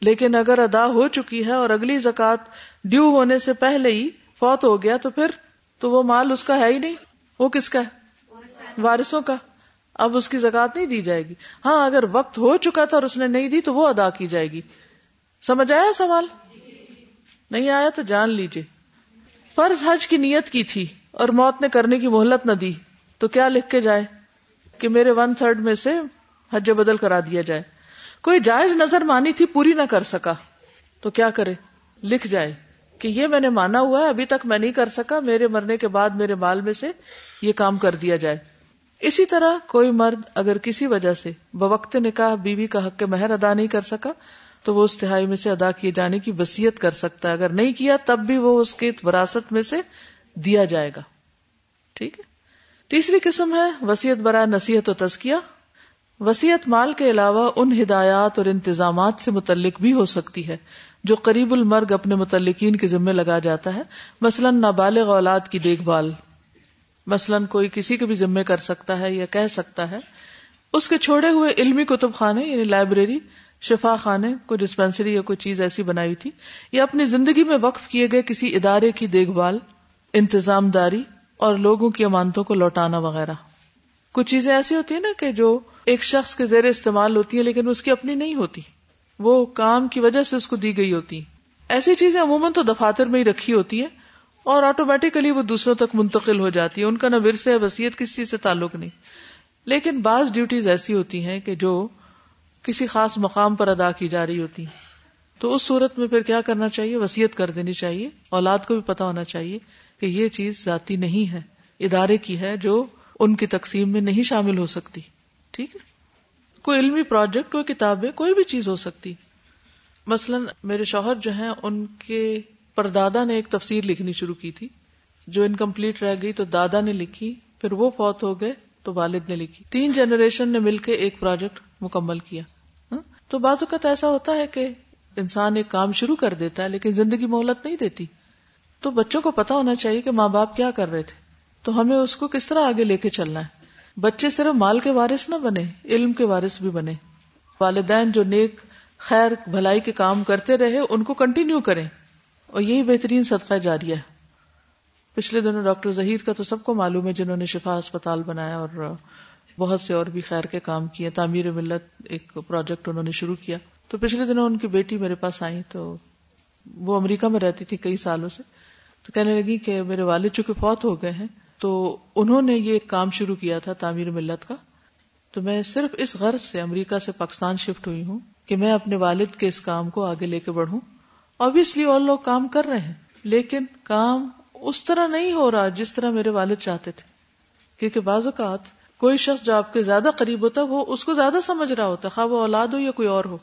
لیکن اگر ادا ہو چکی ہے اور اگلی زکوٰۃ ڈیو ہونے سے پہلے ہی فوت ہو گیا تو پھر تو وہ مال اس کا ہے ہی نہیں۔ وہ کس کا ہے؟ وارثوں کا، اب اس کی زکات نہیں دی جائے گی۔ ہاں اگر وقت ہو چکا تھا اور اس نے نہیں دی تو وہ ادا کی جائے گی۔ سمجھ آیا سوال؟ نہیں آیا تو جان لیجیے فرض حج کی نیت کی تھی اور موت نے کرنے کی مہلت نہ دی، تو کیا لکھ کے جائے کہ میرے ون تھرڈ میں سے حج بدل کرا دیا جائے۔ کوئی جائز نظر مانی تھی پوری نہ کر سکا، تو کیا کرے؟ لکھ جائے کہ یہ میں نے مانا ہوا ہے، ابھی تک میں نہیں کر سکا، میرے مرنے کے بعد میرے مال میں سے یہ کام کر دیا جائے۔ اسی طرح کوئی مرد اگر کسی وجہ سے بوقت نکاح بیوی کا حق مہر ادا نہیں کر سکا، تو وہ اس تہائی میں سے ادا کیے جانے کی وسیعت کر سکتا ہے۔ اگر نہیں کیا، تب بھی وہ اس کی وراثت میں سے دیا جائے گا۔ ٹھیک ہے؟ تیسری قسم ہے وسیعت برائے نصیحت و تزکیہ۔ وسیعت مال کے علاوہ ان ہدایات اور انتظامات سے متعلق بھی ہو سکتی ہے، جو قریب المرگ اپنے متعلقین کے ذمے لگا جاتا ہے۔ مثلا نابالغ اولاد کی دیکھ بھال۔ مثلا کوئی کسی کے بھی ذمے کر سکتا ہے یا کہہ سکتا ہے، اس کے چھوڑے ہوئے علمی کتب خانے یعنی لائبریری، شفا خانے، کوئی ڈسپینسری یا کوئی چیز ایسی بنائی تھی، یا اپنی زندگی میں وقف کیے گئے کسی ادارے کی دیکھ بھال، انتظام داری اور لوگوں کی امانتوں کو لوٹانا وغیرہ۔ کچھ چیزیں ایسی ہوتی ہیں نا کہ جو ایک شخص کے زیر استعمال ہوتی ہیں لیکن اس کی اپنی نہیں ہوتی۔ وہ کام کی وجہ سے اس کو دی گئی ہوتی۔ ایسی چیزیں عموماً تو دفاتر میں ہی رکھی ہوتی ہیں۔ اور آٹومیٹیکلی وہ دوسروں تک منتقل ہو جاتی ہے۔ ان کا نہ ورثے وسیعت کسی سے تعلق نہیں۔ لیکن بعض ڈیوٹیز ایسی ہوتی ہیں کہ جو کسی خاص مقام پر ادا کی جا رہی ہوتی تو اس صورت میں پھر کیا کرنا چاہیے؟ وسیعت کر دینی چاہیے۔ اولاد کو بھی پتا ہونا چاہیے کہ یہ چیز ذاتی نہیں ہے۔ ادارے کی ہے جو ان کی تقسیم میں نہیں شامل ہو سکتی۔ ٹھیک ہے؟ کوئی علمی پروجیکٹ کوئی کتاب ہے کوئی بھی چیز ہو سکتی۔ مثلا میرے شوہر جو ہیں، ان کے پردادا نے ایک تفسیر لکھنی شروع کی تھی، جو انکمپلیٹ رہ گئی تو دادا نے لکھی، پھر وہ فوت ہو گئے تو والد نے لکھی۔ تین جنریشن نے مل کے ایک پروجیکٹ مکمل کیا۔ ہاں؟ تو بعض اوقات ایسا ہوتا ہے کہ انسان ایک کام شروع کر دیتا ہے لیکن زندگی مہلت نہیں دیتی۔ تو بچوں کو پتا ہونا چاہیے کہ ماں باپ کیا کر رہے تھے۔ تو ہمیں اس کو کس طرح آگے لے کے چلنا ہے؟ بچے صرف مال کے وارث نہ بنے، علم کے وارث بھی بنے۔ والدین جو نیک، خیر، بھلائی کے کام کرتے رہے، ان کو کنٹینیو کریں۔ اور یہی بہترین صدقہ جاری ہے۔ پچھلے دنوں ڈاکٹر ظہیر کا تو سب کو معلوم ہے جنہوں نے شفا اسپتال بنایا اور بہت سے اور بھی خیر کے کام کیے۔ تعمیر ملت ایک پروجیکٹ انہوں نے شروع کیا۔ تو پچھلے دنوں ان کی بیٹی میرے پاس آئی تو وہ امریکہ میں رہتی تھی کئی سالوں سے۔ تو کہنے لگی کہ میرے والد چونکہ فوت ہو گئے ہیں تو انہوں نے یہ کام شروع کیا تھا تعمیر ملت کا۔ تو میں صرف اس غرض سے امریکہ سے پاکستان شفٹ ہوئی ہوں کہ میں اپنے والد کے اس کام کو آگے لے کے بڑھوں۔ ابویسلی اور لوگ کام کر رہے ہیں، لیکن کام اس طرح نہیں ہو رہا جس طرح میرے والد چاہتے تھے۔ کیونکہ بعض اوقات کوئی شخص جو آپ کے زیادہ قریب ہوتا ہے، وہ اس کو زیادہ سمجھ رہا ہوتا ہے، خواہ وہ اولاد ہو یا کوئی اور ہو۔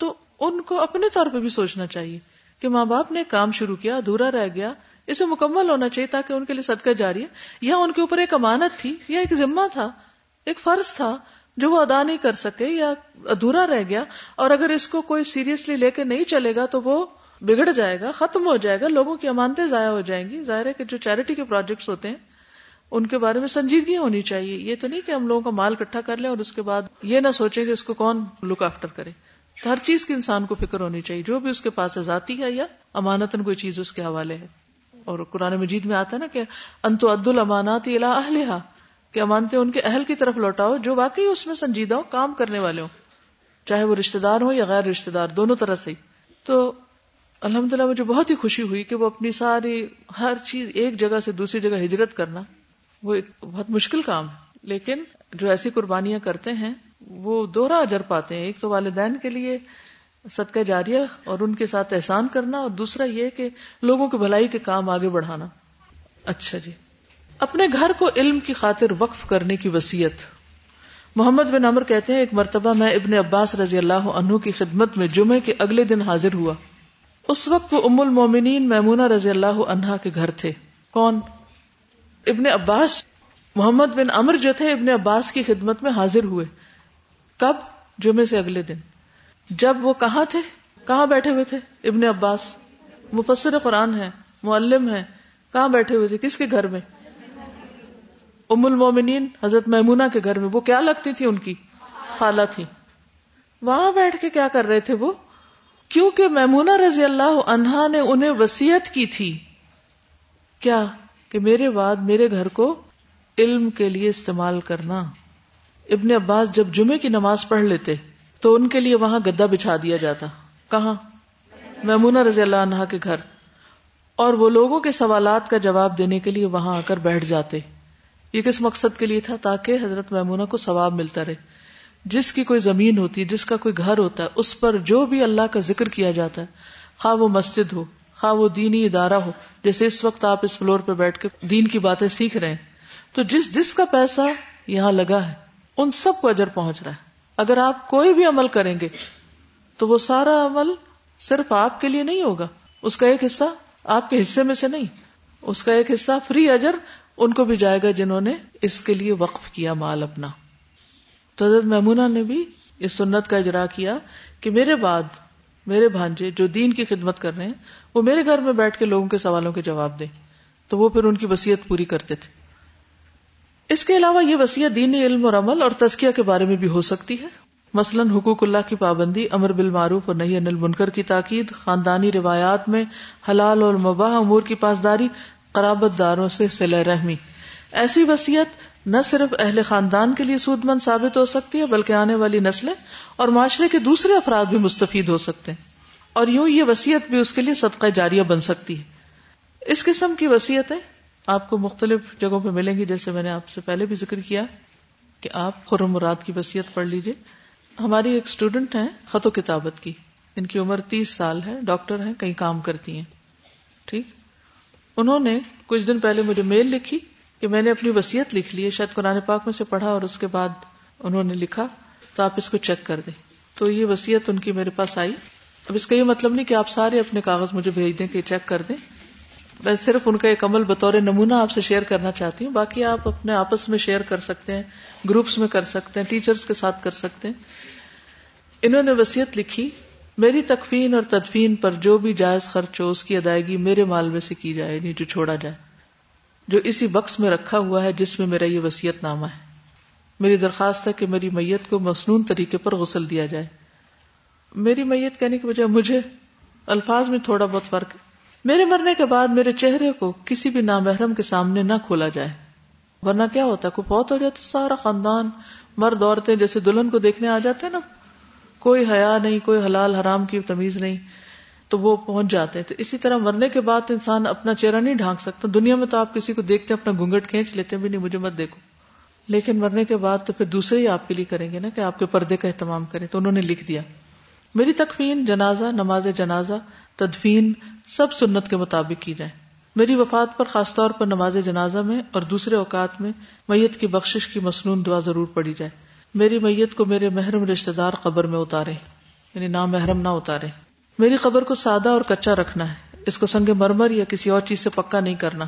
تو ان کو اپنے طور پہ بھی سوچنا چاہیے کہ ماں باپ نے کام شروع کیا، ادھورا رہ گیا، اسے مکمل ہونا چاہیے تاکہ ان کے لیے صدقہ جاری ہے یا ان کے اوپر ایک امانت تھی، یا ایک ذمہ تھا، ایک فرض تھا جو وہ ادا نہیں کر سکے، یا ادھورا رہ گیا، اور اگر اس کو کوئی سیریسلی لے کے نہیں چلے گا تو وہ بگڑ جائے گا، ختم ہو جائے گا، لوگوں کی امانتیں ضائع ہو جائیں گی۔ ظاہر ہے کہ جو چیریٹی کے پروجیکٹس ہوتے ہیں، ان کے بارے میں سنجیدگی ہونی چاہیے۔ یہ تو نہیں کہ ہم لوگوں کا مال اکٹھا کر لیں اور اس کے بعد یہ نہ سوچے کہ اس کو کون لک آفٹر کرے۔ تو ہر چیز کی انسان کو فکر ہونی چاہیے۔ جو بھی اس کے پاس ذاتی ہے یا امانتن کوئی چیز اس کے حوالے ہے۔ اور قرآن مجید میں آتا ہے نا کہ انتو عد المانات اہلہا، کہ امانتے ان کے اہل کی طرف لوٹاؤ جو واقعی اس میں سنجیدہ ہو کام کرنے والے ہوں، چاہے وہ رشتے دار ہو یا غیر رشتے دار، دونوں طرح سے۔ تو الحمد للہ مجھے بہت ہی خوشی ہوئی کہ وہ اپنی ساری ہر چیز ایک جگہ سے دوسری جگہ ہجرت کرنا، وہ ایک بہت مشکل کام ہے۔ لیکن جو ایسی قربانیاں کرتے ہیں، وہ دوہرا اجر پاتے ہیں۔ ایک تو والدین کے لیے صدقہ جاریہ اور ان کے ساتھ احسان کرنا، اور دوسرا یہ کہ لوگوں کی بھلائی کے کام آگے بڑھانا۔ اچھا جی۔ اپنے گھر کو علم کی خاطر وقف کرنے کی وسیعت محمد بن امر کہتے ہیں، ایک مرتبہ میں ابن عباس رضی اللہ عنہ کی خدمت میں جمعے کے اگلے دن حاضر ہوا۔ اس وقت وہ ام المومنین میمونہ رضی اللہ عنہا کے گھر تھے۔ کون؟ ابن عباس۔ محمد بن امر جو تھے، ابن عباس کی خدمت میں حاضر ہوئے۔ کب؟ جمعے سے اگلے دن۔ جب وہ کہاں تھے؟ کہاں بیٹھے ہوئے تھے؟ ابن عباس۔ مفسر قرآن ہے معلم ہے کہاں بیٹھے ہوئے تھے؟ کس کے گھر میں؟ ام المومنین حضرت میمونہ کے گھر میں۔ وہ کیا لگتی تھی ان کی؟ خالہ تھی۔ وہاں بیٹھ کے کیا کر رہے تھے وہ؟ کیونکہ میمونہ رضی اللہ عنہا نے انہیں وسیعت کی تھی۔ کیا کہ میرے بعد میرے گھر کو علم کے لیے استعمال کرنا۔ ابن عباس جب جمعے کی نماز پڑھ لیتے تو ان کے لیے وہاں گدا بچھا دیا جاتا۔ کہاں؟ میمونہ رضی اللہ عنہا کے گھر۔ اور وہ لوگوں کے سوالات کا جواب دینے کے لیے وہاں آ کر بیٹھ جاتے۔ یہ کس مقصد کے لیے تھا؟ تاکہ حضرت میمونہ کو ثواب ملتا رہے۔ جس کی کوئی زمین ہوتی ہے جس کا کوئی گھر ہوتا ہے اس پر جو بھی اللہ کا ذکر کیا جاتا ہے، خواہ وہ مسجد ہو، خواہ وہ دینی ادارہ ہو، جیسے اس وقت آپ اس فلور پہ بیٹھ کے دین کی باتیں سیکھ رہے ہیں، تو جس جس کا پیسہ یہاں لگا ہے، ان سب کو اجر پہنچ رہا ہے۔ اگر آپ کوئی بھی عمل کریں گے، تو وہ سارا عمل صرف آپ کے لیے نہیں ہوگا۔ اس کا ایک حصہ آپ کے حصے میں سے نہیں، اس کا ایک حصہ فری اجر ان کو بھی جائے گا جنہوں نے اس کے لیے وقف کیا مال اپنا۔ تو حضرت میمونہ نے بھی اس سنت کا اجرا کیا کہ میرے بعد میرے بھانجے جو دین کی خدمت کر رہے ہیں، وہ میرے گھر میں بیٹھ کے لوگوں کے سوالوں کے جواب دیں۔ تو وہ پھر ان کی وسیعت پوری کرتے تھے۔ اس کے علاوہ یہ وسیعت دینی علم اور عمل اور تزکیہ کے بارے میں بھی ہو سکتی ہے۔ مثلا حقوق اللہ کی پابندی، امر بالمعروف اور نہیں انل بنکر کی تاکید، خاندانی روایات میں حلال اور مباح امور کی پاسداری، قرابت داروں سے سلح رحمی۔ ایسی وسیعت نہ صرف اہل خاندان کے لیے سود مند ثابت ہو سکتی ہے، بلکہ آنے والی نسلیں اور معاشرے کے دوسرے افراد بھی مستفید ہو سکتے ہیں۔ اور یوں یہ وسیعت بھی اس کے لیے صدقہ جاریہ بن سکتی ہے۔ اس قسم کی وسیعتیں آپ کو مختلف جگہوں پہ ملیں گی، جیسے میں نے آپ سے پہلے بھی ذکر کیا کہ آپ خرم مراد کی وسیعت پڑھ لیجیے ہماری ایک اسٹوڈنٹ ہیں خط و کتابت کی۔ ان کی عمر تیس سال ہے، ڈاکٹر ہیں، کہیں کام کرتی ہیں۔ ٹھیک؟ انہوں نے کچھ دن پہلے مجھے میل لکھی کہ میں نے اپنی وسیعت لکھ لی ہے، شاید قرآن پاک میں سے پڑھا اور اس کے بعد انہوں نے لکھا، تو آپ اس کو چیک کر دیں۔ تو یہ وسیعت ان کی میرے پاس آئی۔ اب اس کا یہ مطلب نہیں کہ آپ سارے اپنے کاغذ مجھے بھیج دیں کہ چیک کر دیں۔ میں صرف ان کا ایک عمل بطور نمونہ آپ سے شیئر کرنا چاہتی ہوں۔ باقی آپ اپنے آپس میں شیئر کر سکتے ہیں، گروپس میں کر سکتے ہیں، ٹیچرز کے ساتھ کر سکتے ہیں۔ انہوں نے وسیعت لکھی، میری تکفین اور تدفین پر جو بھی جائز خرچ ہو، اس کی ادائیگی میرے مال میں سے کی جائے، نہیں جو چھوڑا جائے۔ جو اسی بکس میں رکھا ہوا ہے، جس میں میرا یہ وسیعت نامہ ہے۔ میری درخواست ہے کہ میری میت کو مصنون طریقے پر غسل دیا جائے۔ میری میت کہنے کی وجہ مجھے الفاظ میں تھوڑا بہت فرق ہے۔ میرے مرنے کے بعد میرے چہرے کو کسی بھی نامحرم کے سامنے نہ کھولا جائے۔ ورنہ کیا ہوتا ہے، کوئی بہت ہو جاتا سارا خاندان، مرد، عورتیں جیسے دلہن کو دیکھنے آ جاتے ہیں نا۔ کوئی حیا نہیں، کوئی حلال حرام کی تمیز نہیں۔ تو وہ پہنچ جاتے ہیں۔ تو اسی طرح مرنے کے بعد انسان اپنا چہرہ نہیں ڈھانک سکتا۔ دنیا میں تو آپ کسی کو دیکھتے اپنا گھونگٹ کھینچ لیتے بھی نہیں، مجھے مت دیکھو۔ لیکن مرنے کے بعد تو پھر دوسرے ہی آپ کے لیے کریں گے نا کہ آپ کے پردے کا اہتمام کریں۔ تو انہوں نے لکھ دیا۔ میری تکفین، جنازہ، نماز جنازہ، تدفین سب سنت کے مطابق کی جائے میری وفات پر خاص طور پر نماز جنازہ میں اور دوسرے اوقات میں میت کی بخشش کی مصنون دعا ضرور پڑی جائے۔ میری میت کو میرے محرم رشتے دار قبر میں اتارے یعنی نام محرم نہ اتارے میری قبر کو سادہ اور کچا رکھنا ہے۔ اس کو سنگ مرمر یا کسی اور چیز سے پکا نہیں کرنا۔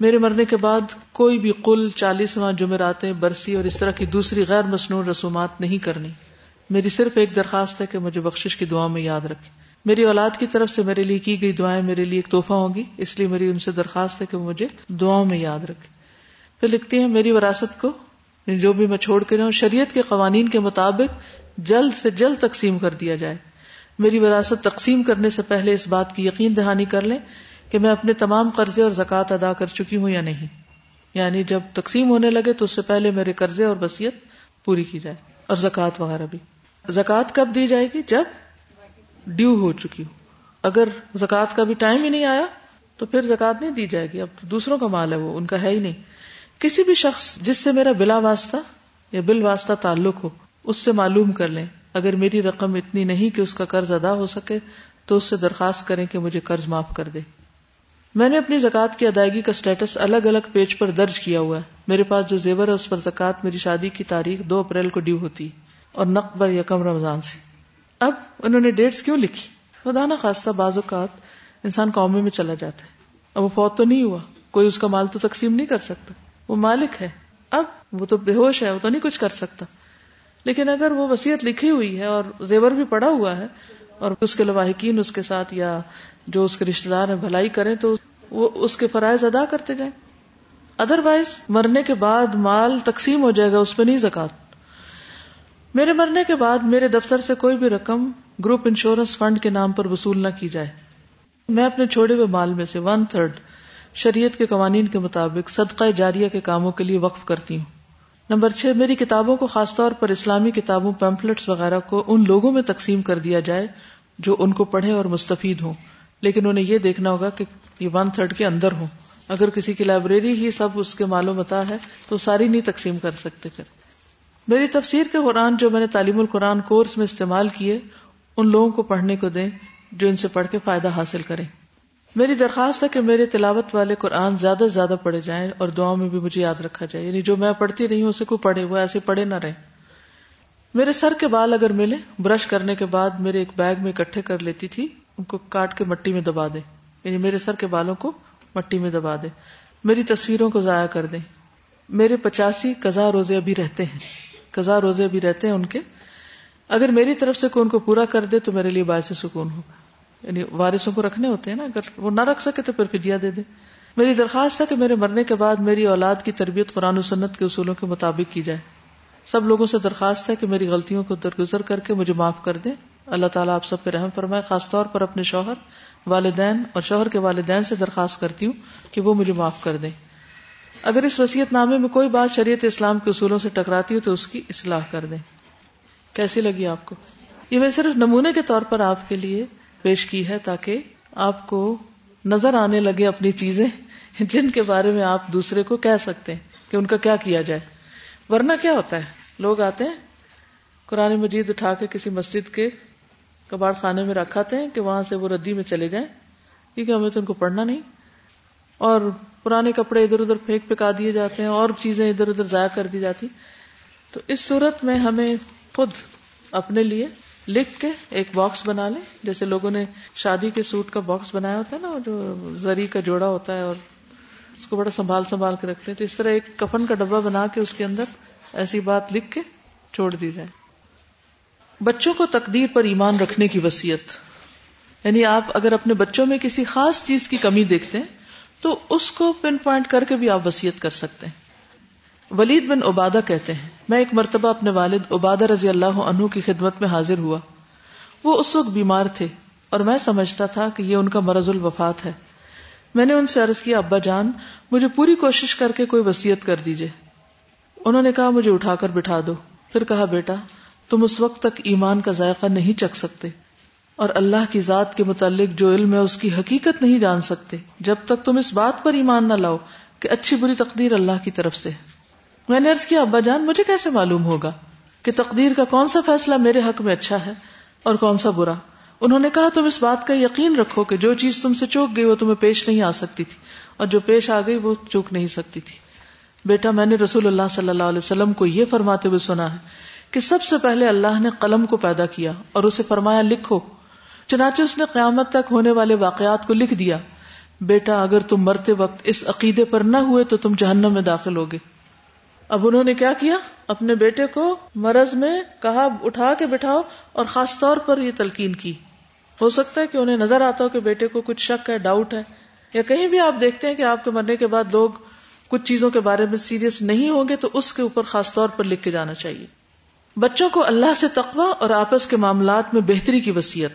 میرے مرنے کے بعد کوئی بھی کل چالیسواں جمعراتیں، برسی اور اس طرح کی دوسری غیر مصنوع رسومات نہیں کرنی۔ میری صرف ایک درخواست ہے کہ مجھے بخشش کی دعا میں یاد رکھے میری اولاد کی طرف سے میرے لیے کی گئی دعائیں میرے لیے ایک تحفہ ہوگی اس لیے میری ان سے درخواست ہے کہ مجھے دعاؤں میں یاد رکھے پھر لکھتی ہیں، میری وراثت کو جو بھی میں چھوڑ کے رہا شریعت کے قوانین کے مطابق جلد سے جلد تقسیم کر دیا جائے۔ میری وراثت تقسیم کرنے سے پہلے اس بات کی یقین دہانی کر لیں کہ میں اپنے تمام قرضے اور زکوٰۃ ادا کر چکی ہوں یا نہیں۔ یعنی جب تقسیم ہونے لگے تو اس سے پہلے میرے قرضے اور بصیت پوری کی جائے اور زکوٰۃ وغیرہ بھی۔ زکوٰۃ کب دی جائے گی؟ جب ڈیو ہو چکی ہو۔ اگر زکوٰۃ کا بھی ٹائم ہی نہیں آیا تو پھر زکوٰۃ نہیں دی جائے گی۔ اب دوسروں کا مال ہے وہ، ان کا ہے ہی نہیں۔ کسی بھی شخص جس سے میرا بلا واسطہ یا بل واسطہ تعلق ہو، اس سے معلوم کر لیں اگر میری رقم اتنی نہیں کہ اس کا قرض ادا ہو سکے، تو اس سے درخواست کریں کہ مجھے قرض معاف کر دے۔ میں نے اپنی زکوٰۃ کی ادائیگی کا اسٹیٹس الگ الگ پیج پر درج کیا ہوا ہے۔ میرے پاس جو زیور ہے، اس پر زکوٰۃ میری شادی کی تاریخ دو اپریل کو ڈیو ہوتی اور نقبر یکم رمضان سے۔ اب انہوں نے ڈیٹس کیوں لکھی؟ خدا نہ خاصہ بعض اوقات انسان قومی میں چلا جاتا ہے۔ اب وہ فوت تو نہیں ہوا۔ کوئی اس کا مال تو تقسیم نہیں کر سکتا۔ وہ مالک ہے۔ اب وہ تو بے ہوش ہے، وہ تو نہیں کچھ کر سکتا۔ لیکن اگر وہ وسیعت لکھی ہوئی ہے اور زیور بھی پڑا ہوا ہے اور اس کے لواحقین اس کے ساتھ یا جو اس کے رشتے دار ہیں بھلائی کریں تو وہ اس کے فرائض ادا کرتے جائیں۔ ادر وائز مرنے کے بعد مال تقسیم ہو جائے گا، اس پہ نہیں زکات میرے مرنے کے بعد میرے دفتر سے کوئی بھی رقم گروپ انشورنس فنڈ کے نام پر وصول نہ کی جائے۔ میں اپنے چھوڑے ہوئے مال میں سے ون تھرڈ شریعت کے قوانین کے مطابق صدقہ جاریہ کے کاموں کے لیے وقف کرتی ہوں۔ نمبر چھ، میری کتابوں کو خاص طور پر اسلامی کتابوں پیمپلٹس وغیرہ کو ان لوگوں میں تقسیم کر دیا جائے جو ان کو پڑھے اور مستفید ہوں۔ لیکن انہیں یہ دیکھنا ہوگا کہ یہ ون تھرڈ کے اندر ہوں۔ اگر کسی کی لائبریری ہی سب اس کے معلوم ہے، تو ساری نہیں تقسیم کر سکتے پھر۔ میری تفسیر کے قرآن جو میں نے تعلیم القرآن کورس میں استعمال کیے، ان لوگوں کو پڑھنے کو دیں جو ان سے پڑھ کے فائدہ حاصل کریں۔ میری درخواست ہے کہ میرے تلاوت والے قرآن زیادہ سے زیادہ پڑھے جائیں اور دعاؤں میں بھی مجھے یاد رکھا جائے۔ یعنی جو میں پڑھتی رہی ہوں، اسے کو پڑھے، وہ ایسے پڑھے نہ رہے۔ میرے سر کے بال اگر ملے، برش کرنے کے بعد میرے ایک بیگ میں اکٹھے کر لیتی تھی، ان کو کاٹ کے مٹی میں دبا دے۔ یعنی میرے سر کے بالوں کو مٹی میں دبا دے۔ میری تصویروں کو ضائع کر دیں میرے پچاسی قزا روزے ابھی رہتے ہیں۔ قزا روزے ابھی رہتے ہیں ان کے۔ اگر میری طرف سے کوئی ان کو پورا کر دے، تو میرے لیے باعث سکون ہوگا یعنی وارثوں کو رکھنے ہوتے ہیں نا، اگر وہ نہ رکھ سکے تو پھر فدیا دے دے میری درخواست ہے کہ میرے مرنے کے بعد میری اولاد کی تربیت قرآن و سنت کے اصولوں کے مطابق کی جائے۔ سب لوگوں سے درخواست ہے کہ میری غلطیوں کو درگزر کر کے مجھے معاف کر دیں۔ اللہ تعالیٰ آپ سب پہ رحم فرمائے، خاص طور پر اپنے شوہر، والدین اور شوہر کے والدین سے درخواست کرتی ہوں کہ وہ مجھے معاف کر دیں۔ اگر اس وسیعت نامے میں کوئی بات شریعت اسلام کے اصولوں سے ٹکراتی ہو تو اس کی اصلاح کر دیں۔ کیسی لگی آپ کو؟ یہ میں صرف نمونے کے طور پر آپ کے لیے پیش کی ہے تاکہ آپ کو نظر آنے لگے اپنی چیزیں جن کے بارے میں آپ دوسرے کو کہہ سکتے ہیں کہ ان کا کیا کیا جائے۔ ورنہ کیا ہوتا ہے؟ لوگ آتے ہیں، قرآن مجید اٹھا کے کسی مسجد کے کباڑ خانے میں رکھاتے ہیں کہ وہاں سے وہ ردی میں چلے جائیں، کیونکہ ہمیں تو ان کو پڑھنا نہیں۔ اور پرانے کپڑے ادھر ادھر پھینک پکا دیے جاتے ہیں، اور چیزیں ادھر ادھر ضائع کر دی جاتی۔ تو اس صورت میں ہمیں خود اپنے لیے لکھ کے ایک باکس بنا لیں۔ جیسے لوگوں نے شادی کے سوٹ کا باکس بنایا ہوتا ہے نا، جو زری کا جوڑا ہوتا ہے اور اس کو بڑا سنبھال سنبھال کے رکھتے ہیں تو اس طرح ایک کفن کا ڈبا بنا کے اس کے اندر ایسی بات لکھ کے چھوڑ دی جائے۔ بچوں کو تقدیر پر ایمان رکھنے کی وسیعت یعنی آپ اگر اپنے بچوں میں کسی خاص چیز کی کمی دیکھتے ہیں، تو اس کو پن پوائنٹ کر کے بھی آپ وسیعت کر سکتے ہیں۔ ولید بن عبادہ کہتے ہیں، میں ایک مرتبہ اپنے والد عبادہ رضی اللہ عنہ کی خدمت میں حاضر ہوا۔ وہ اس وقت بیمار تھے اور میں سمجھتا تھا کہ یہ ان کا مرض الوفات ہے۔ میں نے ان سے عرض کیا، ابا جان، مجھے پوری کوشش کر کے کوئی وسیعت کر دیجیے انہوں نے کہا، مجھے اٹھا کر بٹھا دو۔ پھر کہا، بیٹا، تم اس وقت تک ایمان کا ذائقہ نہیں چکھ سکتے اور اللہ کی ذات کے متعلق جو علم ہے اس کی حقیقت نہیں جان سکتے۔ جب تک تم اس بات پر ایمان نہ لاؤ کہ اچھی بری تقدیر اللہ کی طرف سے۔ میں نے ارض کیا، ابا جان، مجھے کیسے معلوم ہوگا کہ تقدیر کا کون سا فیصلہ میرے حق میں اچھا ہے اور کون سا برا؟ انہوں نے کہا، تم اس بات کا یقین رکھو کہ جو چیز تم سے چوک گئی وہ تمہیں پیش نہیں آ سکتی تھی اور جو پیش آ گئی وہ چوک نہیں سکتی تھی۔ بیٹا، میں نے رسول اللہ صلی اللہ علیہ وسلم کو یہ فرماتے ہوئے سنا ہے کہ سب سے پہلے اللہ نے قلم کو پیدا کیا اور اسے فرمایا، لکھو۔ چنانچہ اس نے قیامت تک ہونے والے واقعات کو لکھ دیا۔ بیٹا، اگر تم مرتے وقت اس عقیدے پر نہ ہوئے تو تم جہنم میں داخل ہوگے۔ اب انہوں نے کیا کیا؟ اپنے بیٹے کو مرض میں کہا، اٹھا کے بٹھاؤ اور خاص طور پر یہ تلقین کی۔ ہو سکتا ہے کہ انہیں نظر آتا ہو کہ بیٹے کو کچھ شک ہے، ڈاؤٹ ہے۔ یا کہیں بھی آپ دیکھتے ہیں کہ آپ کے مرنے کے بعد لوگ کچھ چیزوں کے بارے میں سیریس نہیں ہوں گے، تو اس کے اوپر خاص طور پر لکھ کے جانا چاہیے۔ بچوں کو اللہ سے تقوی اور آپس کے معاملات میں بہتری کی وسیعت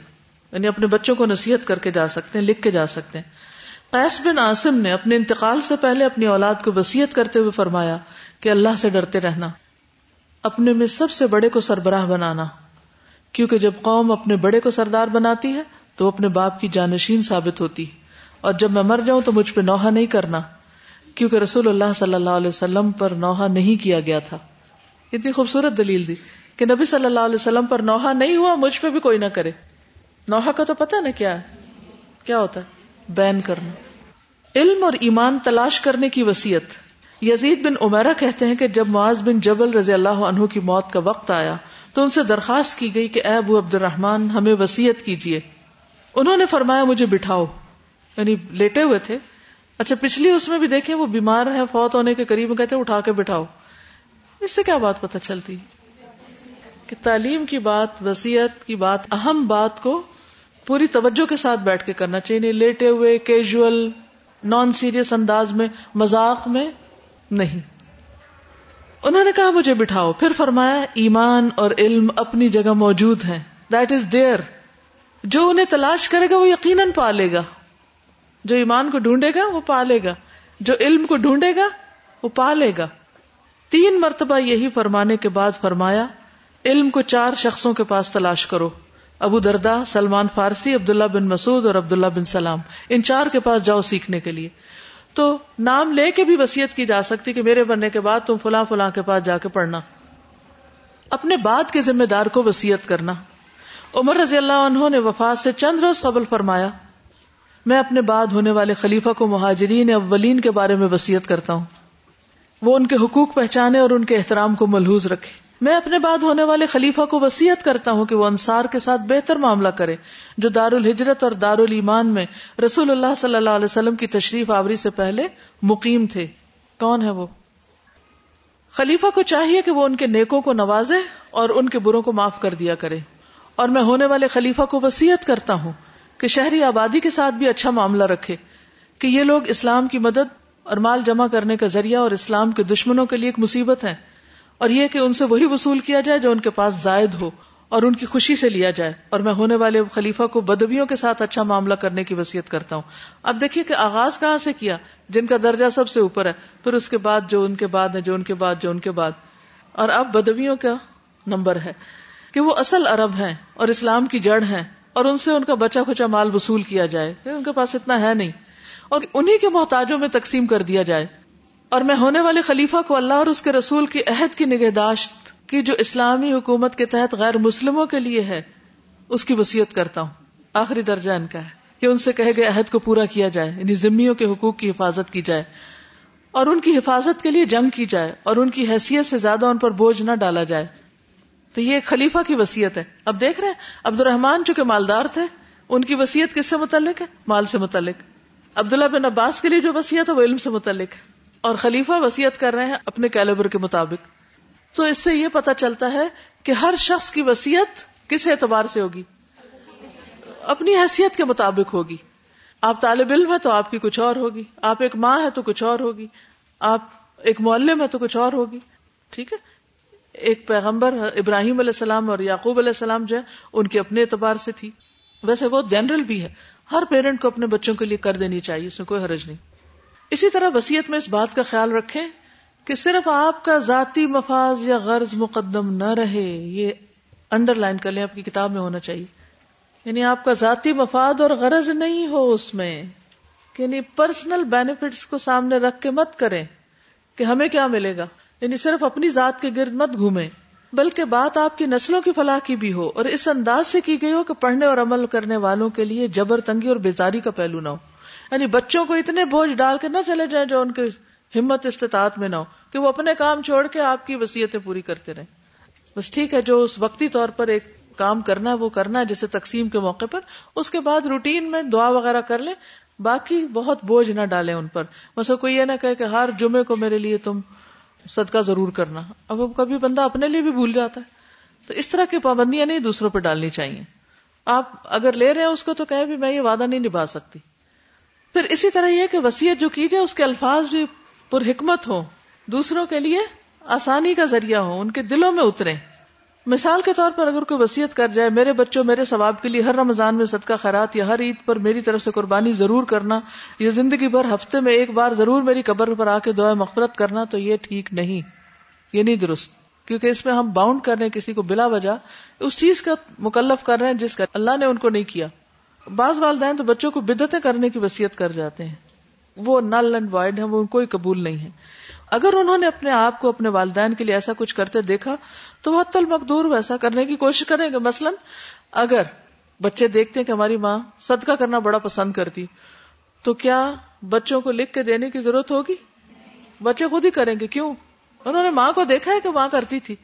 یعنی اپنے بچوں کو نصیحت کر کے جا سکتے ہیں، لکھ کے جا سکتے ہیں۔ قیس بن عاصم نے اپنے انتقال سے پہلے اپنی اولاد کو وسیعت کرتے ہوئے فرمایا کہ اللہ سے ڈرتے رہنا، اپنے میں سب سے بڑے کو سربراہ بنانا۔ کیونکہ جب قوم اپنے بڑے کو سردار بناتی ہے، تو اپنے باپ کی جانشین ثابت ہوتی۔ اور جب میں مر جاؤں تو مجھ پہ نوحہ نہیں کرنا۔ کیونکہ رسول اللہ صلی اللہ علیہ وسلم پر نوحہ نہیں کیا گیا تھا۔ اتنی خوبصورت دلیل دی کہ نبی صلی اللہ علیہ وسلم پر نوحہ نہیں ہوا، مجھ پہ بھی کوئی نہ کرے۔ نوحہ کا تو پتہ نا کیا ہے؟ کیا ہوتا ہے؟ بین کرنا۔ علم اور ایمان تلاش کرنے کی وسیعت یزید بن عمیرہ کہتے ہیں کہ جب معاذ بن جبل رضی اللہ عنہ کی موت کا وقت آیا تو ان سے درخواست کی گئی کہ اے ابو عبد الرحمان ہمیں وسیعت کیجیے۔ انہوں نے فرمایا، مجھے بٹھاؤ۔ یعنی لیٹے ہوئے تھے۔ اچھا پچھلی اس میں بھی دیکھیں، وہ بیمار ہے فوت ہونے کے قریب کہتے اٹھا کے بٹھاؤ۔ اس سے کیا بات پتہ چلتی؟ کہ تعلیم کی بات، وسیعت کی بات، اہم بات کو پوری توجہ کے ساتھ بیٹھ کے کرنا چاہیے۔ یعنی لیٹے ہوئے کیجول نان سیریس انداز میں، مذاق میں نہیں۔ انہوں نے کہا، مجھے بٹھاؤ۔ پھر فرمایا، ایمان اور علم اپنی جگہ موجود ہیں۔ دیٹ از دیئر جو انہیں تلاش کرے گا، وہ یقیناً پالے گا۔ جو ایمان کو ڈھونڈے گا، وہ پالے گا۔ جو علم کو ڈھونڈے گا، وہ پالے گا۔ تین مرتبہ یہی فرمانے کے بعد فرمایا، علم کو چار شخصوں کے پاس تلاش کرو۔ ابو دردا سلمان فارسی، عبداللہ بن مسعود اور عبداللہ بن سلام۔ ان چار کے پاس جاؤ سیکھنے کے لیے۔ تو نام لے کے بھی وسیعت کی جا سکتی کہ میرے بننے کے بعد تم فلاں فلاں کے پاس جا کے پڑھنا۔ اپنے بعد کے ذمہ دار کو وسیعت کرنا۔ عمر رضی اللہ عنہ نے وفات سے چند روز قبل فرمایا، میں اپنے بعد ہونے والے خلیفہ کو مہاجرین اولین کے بارے میں وسیعت کرتا ہوں۔ وہ ان کے حقوق پہچانے اور ان کے احترام کو ملحوظ رکھے۔ میں اپنے بعد ہونے والے خلیفہ کو وسیعت کرتا ہوں کہ وہ انصار کے ساتھ بہتر معاملہ کرے، جو دار الحجرت اور دار المان میں رسول اللہ صلی اللہ علیہ وسلم کی تشریف آوری سے پہلے مقیم تھے۔ کون ہے وہ؟ خلیفہ کو چاہیے کہ وہ ان کے نیکوں کو نوازے اور ان کے بروں کو معاف کر دیا کرے۔ اور میں ہونے والے خلیفہ کو وسیعت کرتا ہوں کہ شہری آبادی کے ساتھ بھی اچھا معاملہ رکھے، کہ یہ لوگ اسلام کی مدد اور مال جمع کرنے کا ذریعہ اور اسلام کے دشمنوں کے لیے ایک مصیبت ہے اور یہ کہ ان سے وہی وصول کیا جائے جو ان کے پاس زائد ہو اور ان کی خوشی سے لیا جائے۔ اور میں ہونے والے خلیفہ کو بدویوں کے ساتھ اچھا معاملہ کرنے کی وصیت کرتا ہوں۔ اب دیکھیے کہ آغاز کہاں سے کیا؟ جن کا درجہ سب سے اوپر ہے، پھر اس کے بعد جو ان کے بعد ہے جو ان کے بعد، جو ان کے بعد۔ اور اب بدویوں کا نمبر ہے کہ وہ اصل عرب ہیں اور اسلام کی جڑ ہیں اور ان سے ان کا بچا کھچا مال وصول کیا جائے۔ ان کے پاس اتنا ہے نہیں۔ اور انہی کے محتاجوں میں تقسیم کر دیا جائے۔ اور میں ہونے والے خلیفہ کو اللہ اور اس کے رسول کی عہد کی نگہداشت کی جو اسلامی حکومت کے تحت غیر مسلموں کے لیے ہے، اس کی وسیعت کرتا ہوں۔ آخری درجہ ان کا ہے کہ ان سے کہے گئے عہد کو پورا کیا جائے یعنی ذمیوں کے حقوق کی حفاظت کی جائے اور ان کی حفاظت کے لیے جنگ کی جائے اور ان کی حیثیت سے زیادہ ان پر بوجھ نہ ڈالا جائے۔ تو یہ ایک خلیفہ کی وسیعت ہے۔ اب دیکھ رہے ہیں عبد الرحمان چونکہ مالدار تھے، ان کی وسیعت کس سے متعلق ہے؟ مال سے متعلق۔ عبداللہ بن عباس کے لیے جو وسیعت ہے، وہ علم سے متعلق ہے۔ اور خلیفہ وسیعت کر رہے ہیں اپنے کیلیبر کے مطابق۔ تو اس سے یہ پتا چلتا ہے کہ ہر شخص کی وسیعت کس اعتبار سے ہوگی؟ اپنی حیثیت کے مطابق ہوگی۔ آپ طالب علم ہے تو آپ کی کچھ اور ہوگی۔ آپ ایک ماں ہے تو کچھ اور ہوگی۔ آپ ایک معلم ہے تو کچھ اور ہوگی۔ ٹھیک ہے؟ ایک پیغمبر ابراہیم علیہ السلام اور یعقوب علیہ السلام جو ہے ان کے اپنے اعتبار سے تھی۔ ویسے وہ جنرل بھی ہے۔ ہر پیرنٹ کو اپنے بچوں کے لیے کر دینی چاہیے، اس میں کوئی حرج نہیں۔ اسی طرح وسیعت میں اس بات کا خیال رکھیں کہ صرف آپ کا ذاتی مفاذ یا غرض مقدم نہ رہے، یہ انڈر لائن کر لیں، آپ کی کتاب میں ہونا چاہیے۔ یعنی آپ کا ذاتی مفاد اور غرض نہیں ہو اس میں یعنی پرسنل بینیفٹس کو سامنے رکھ کے مت کریں کہ ہمیں کیا ملے گا۔ یعنی صرف اپنی ذات کے گرد مت گھومے بلکہ بات آپ کی نسلوں کی فلاح کی بھی ہو اور اس انداز سے کی گئی ہو کہ پڑھنے اور عمل کرنے والوں کے لیے جبر تنگی اور بیزاری کا پہلو نہ ہو۔ یعنی بچوں کو اتنے بوجھ ڈال کے نہ چلے جائیں جو ان کے ہمت استطاعت میں نہ ہو، کہ وہ اپنے کام چھوڑ کے آپ کی وسیعتیں پوری کرتے رہیں۔ بس ٹھیک ہے، جو اس وقتی طور پر ایک کام کرنا ہے، وہ کرنا ہے، جیسے تقسیم کے موقع پر۔ اس کے بعد روٹین میں دعا وغیرہ کر لیں، باقی بہت بوجھ نہ ڈالیں ان پر۔ بس کوئی یہ نہ کہے کہ ہر جمعے کو میرے لیے تم صدقہ ضرور کرنا۔ اب کبھی بندہ اپنے لیے بھی بھول جاتا ہے۔ تو اس طرح کی پابندیاں نہیں دوسروں پہ ڈالنی چاہیے۔ آپ اگر لے رہے ہیں اس کو تو کہ بھی میں یہ وعدہ نہیں نبھا سکتی۔ پھر اسی طرح یہ کہ وسیعت جو کی جائے، اس کے الفاظ بھی پر حکمت ہو دوسروں کے لیے آسانی کا ذریعہ ہو ان کے دلوں میں اترے مثال کے طور پر اگر کوئی وسیعت کر جائے، میرے بچوں، میرے ثواب کے لیے ہر رمضان میں صدقہ خیرات یا ہر عید پر میری طرف سے قربانی ضرور کرنا یا زندگی بھر ہفتے میں ایک بار ضرور میری قبر پر آ کے دعا مغفرت کرنا تو یہ ٹھیک نہیں، یہ نہیں درست۔ کیونکہ اس میں ہم باؤنڈ کر رہے ہیں کسی کو بلا وجہ اس چیز کا مکلف کر رہے ہیں جس کا اللہ نے ان کو نہیں کیا۔ بعض والدین تو بچوں کو بدتیں کرنے کی وسیعت کر جاتے ہیں۔ وہ نل اینڈ وائڈ ہے وہ کوئی قبول نہیں ہے اگر انہوں نے اپنے آپ کو اپنے والدین کے لیے ایسا کچھ کرتے دیکھا، تو وہ حت المقدور ویسا کرنے کی کوشش کریں گے۔ مثلا، اگر بچے دیکھتے ہیں کہ ہماری ماں صدقہ کرنا بڑا پسند کرتی، تو کیا بچوں کو لکھ کے دینے کی ضرورت ہوگی؟ بچے خود ہی کریں گے۔ کیوں؟ انہوں نے ماں کو دیکھا ہے کہ ماں کرتی تھی۔